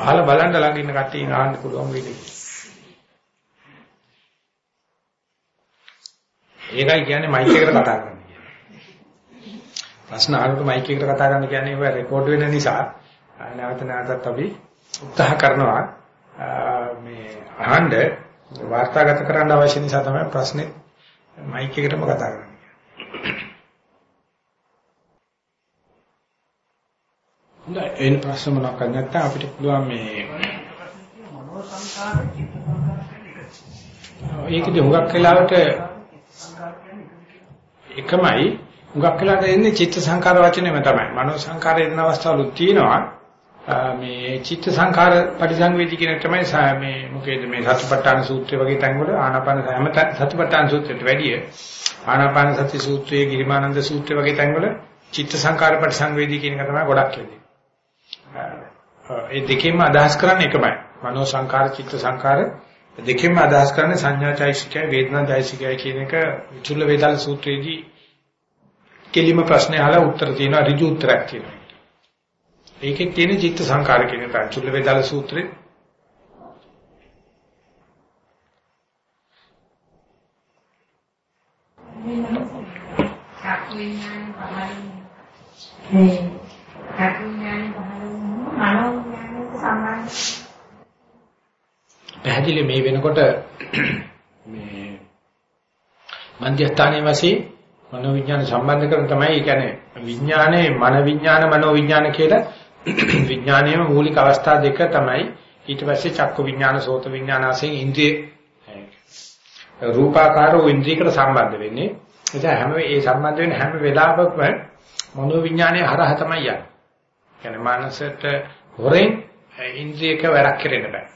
අහලා බලන්න ළඟ ඉන්න කට්ටියන් ආන්න පුළුවන් වෙයි. ඒකයි කියන්නේ මයික් එකට කතා කරන්නේ. ප්‍රශ්න අහනකොට මයික් එකට කතා කරන්න කියන්නේ ඒක රෙකෝඩ් වෙන නිසා නැවත නැවතත් අපි උත්සාහ කරනවා මේ අහන්න වාර්තාගත කරන්න අවශ්‍ය නිසා තමයි ප්‍රශ්නේ මයික් එකටම කතා කරන්නේ. හොඳයි. එන ප්‍රශ්න මොනවක් නැත්නම් අපිට පුළුවන් මේ මනෝ සංකාර චිත්ත සංකාර ඒකදී හුඟක් වෙලාවට එකමයි. හුඟක් වෙලාවට එන්නේ චිත්ත සංකාර වචනේම තමයි. මනෝ සංකාර එන අවස්ථාවලුත් තියෙනවා. මේ චිත්ත සංකාර පරිසංවේදී කියන තමයි මේ මොකේද මේ සතිපට්ඨාන සූත්‍රය වගේ තැන්වල ආනාපාන හැම සතිපට්ඨාන සූත්‍රයට වැඩිය ආනාපාන සති සූත්‍රයේ ගිරිමානන්ද සූත්‍රය වගේ තැන්වල චිත්ත සංකාර පරිසංවේදී කියන එක තමයි ගොඩක් කියන්නේ. ඒ දෙකෙන්ම අදහස් කරන්නේ එකමයි. මනෝ සංකාර චිත්ත සංකාර දෙකෙන්ම අදහස් කරන්නේ සංඥාචෛසිකය වේදනාචෛසිකය කියන එක විචුල්ල වේදාල සූත්‍රයේදී කෙලිම ප්‍රශ්නේ අහලා උත්තර තියෙනවා ඍජු උත්තරයක් තියෙනවා. ඒකේ තියෙන චිත්ත සංකාර කියන එක විචුල්ල වේදාල සූත්‍රේ චක්කු විඥාන පහළින් මේ චක්කු විඥාන පහළින් මනෝ විඥානයට සම්බන්ධ පැහැදිලි මේ වෙනකොට <coughs> මේ මන්දියස්ථානයේ වශයෙන් මනෝ විඥාන සම්බන්ධ කරන තමයි ඒ කියන්නේ විඥානයේ මන විඥාන මනෝ විඥාන කියලා <coughs> විඥානයේම මූලික අවස්ථා දෙක තමයි ඊට පස්සේ චක්කු විඥාන සෝත විඥාන ආසෙන් ඉන්ද්‍රිය රූපාකාරෝ ඉන්ද්‍රියකට සම්බන්ධ වෙන්නේ එතන හැම ඒ සම්බන්ධ වෙන හැම වෙලාවකම මනෝ විඥානයේ හරහ තමයි යන්නේ. කියන්නේ මානසයට හොරෙන් ඉන්ද්‍රියක වැඩක් කරන්න බෑ.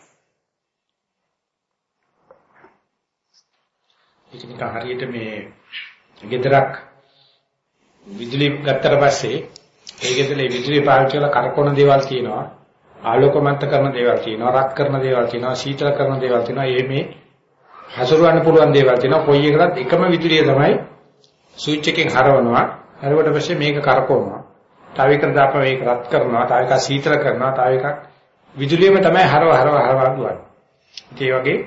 ඒක නිකන් හරියට මේ ගෙදරක් විදුලි ගත්තට පස්සේ ඒ ගෙදරේ විදුලි පාවිච්චි කරලා කරකවන දේවල් තියෙනවා. ආලෝකමන්ත කරන දේවල් තියෙනවා රත් කරන දේවල් තියෙනවා සීතල කරන දේවල් තියෙනවා. ඒ මේ හසුරවන්න පුළුවන් දේවල් තියෙනවා. කොයි එකකටත් එකම විදුලිය තමයි ස්විච් එකෙන් හරවනවා. හරවට පස්සේ මේක කරකවනවා. තව එකකට දාපම මේක රත් කරනවා. තව එකක් සීතල කරනවා. තව එකක් විදුලියම තමයි හරව හරව හරව දුවන්නේ ඒ වගේ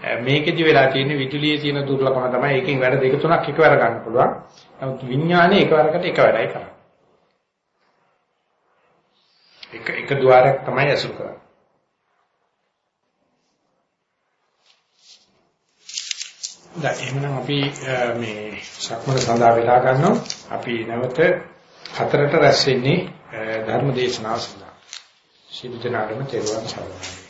මේකෙදි වෙලා තියෙන විදුලියේ තියෙන දුර්ලභම තමයි එකකින් වැඩ දෙක තුනක් එකවර ගන්න පුළුවන්. නමුත් විඥානේ එකවරකට එක වැඩයි කරන්නේ. එක එක ద్వාරයක් තමයි අසුර කරන්නේ. දැන් එහෙනම් අපි මේ සක්මන සඳහා වෙලා ගන්නවා. අපි නැවත හතරට රැස් වෙන්නේ ධර්ම දේශනාව සඳහා. ශිරු දනාගම තෙරුවන් සරණයි.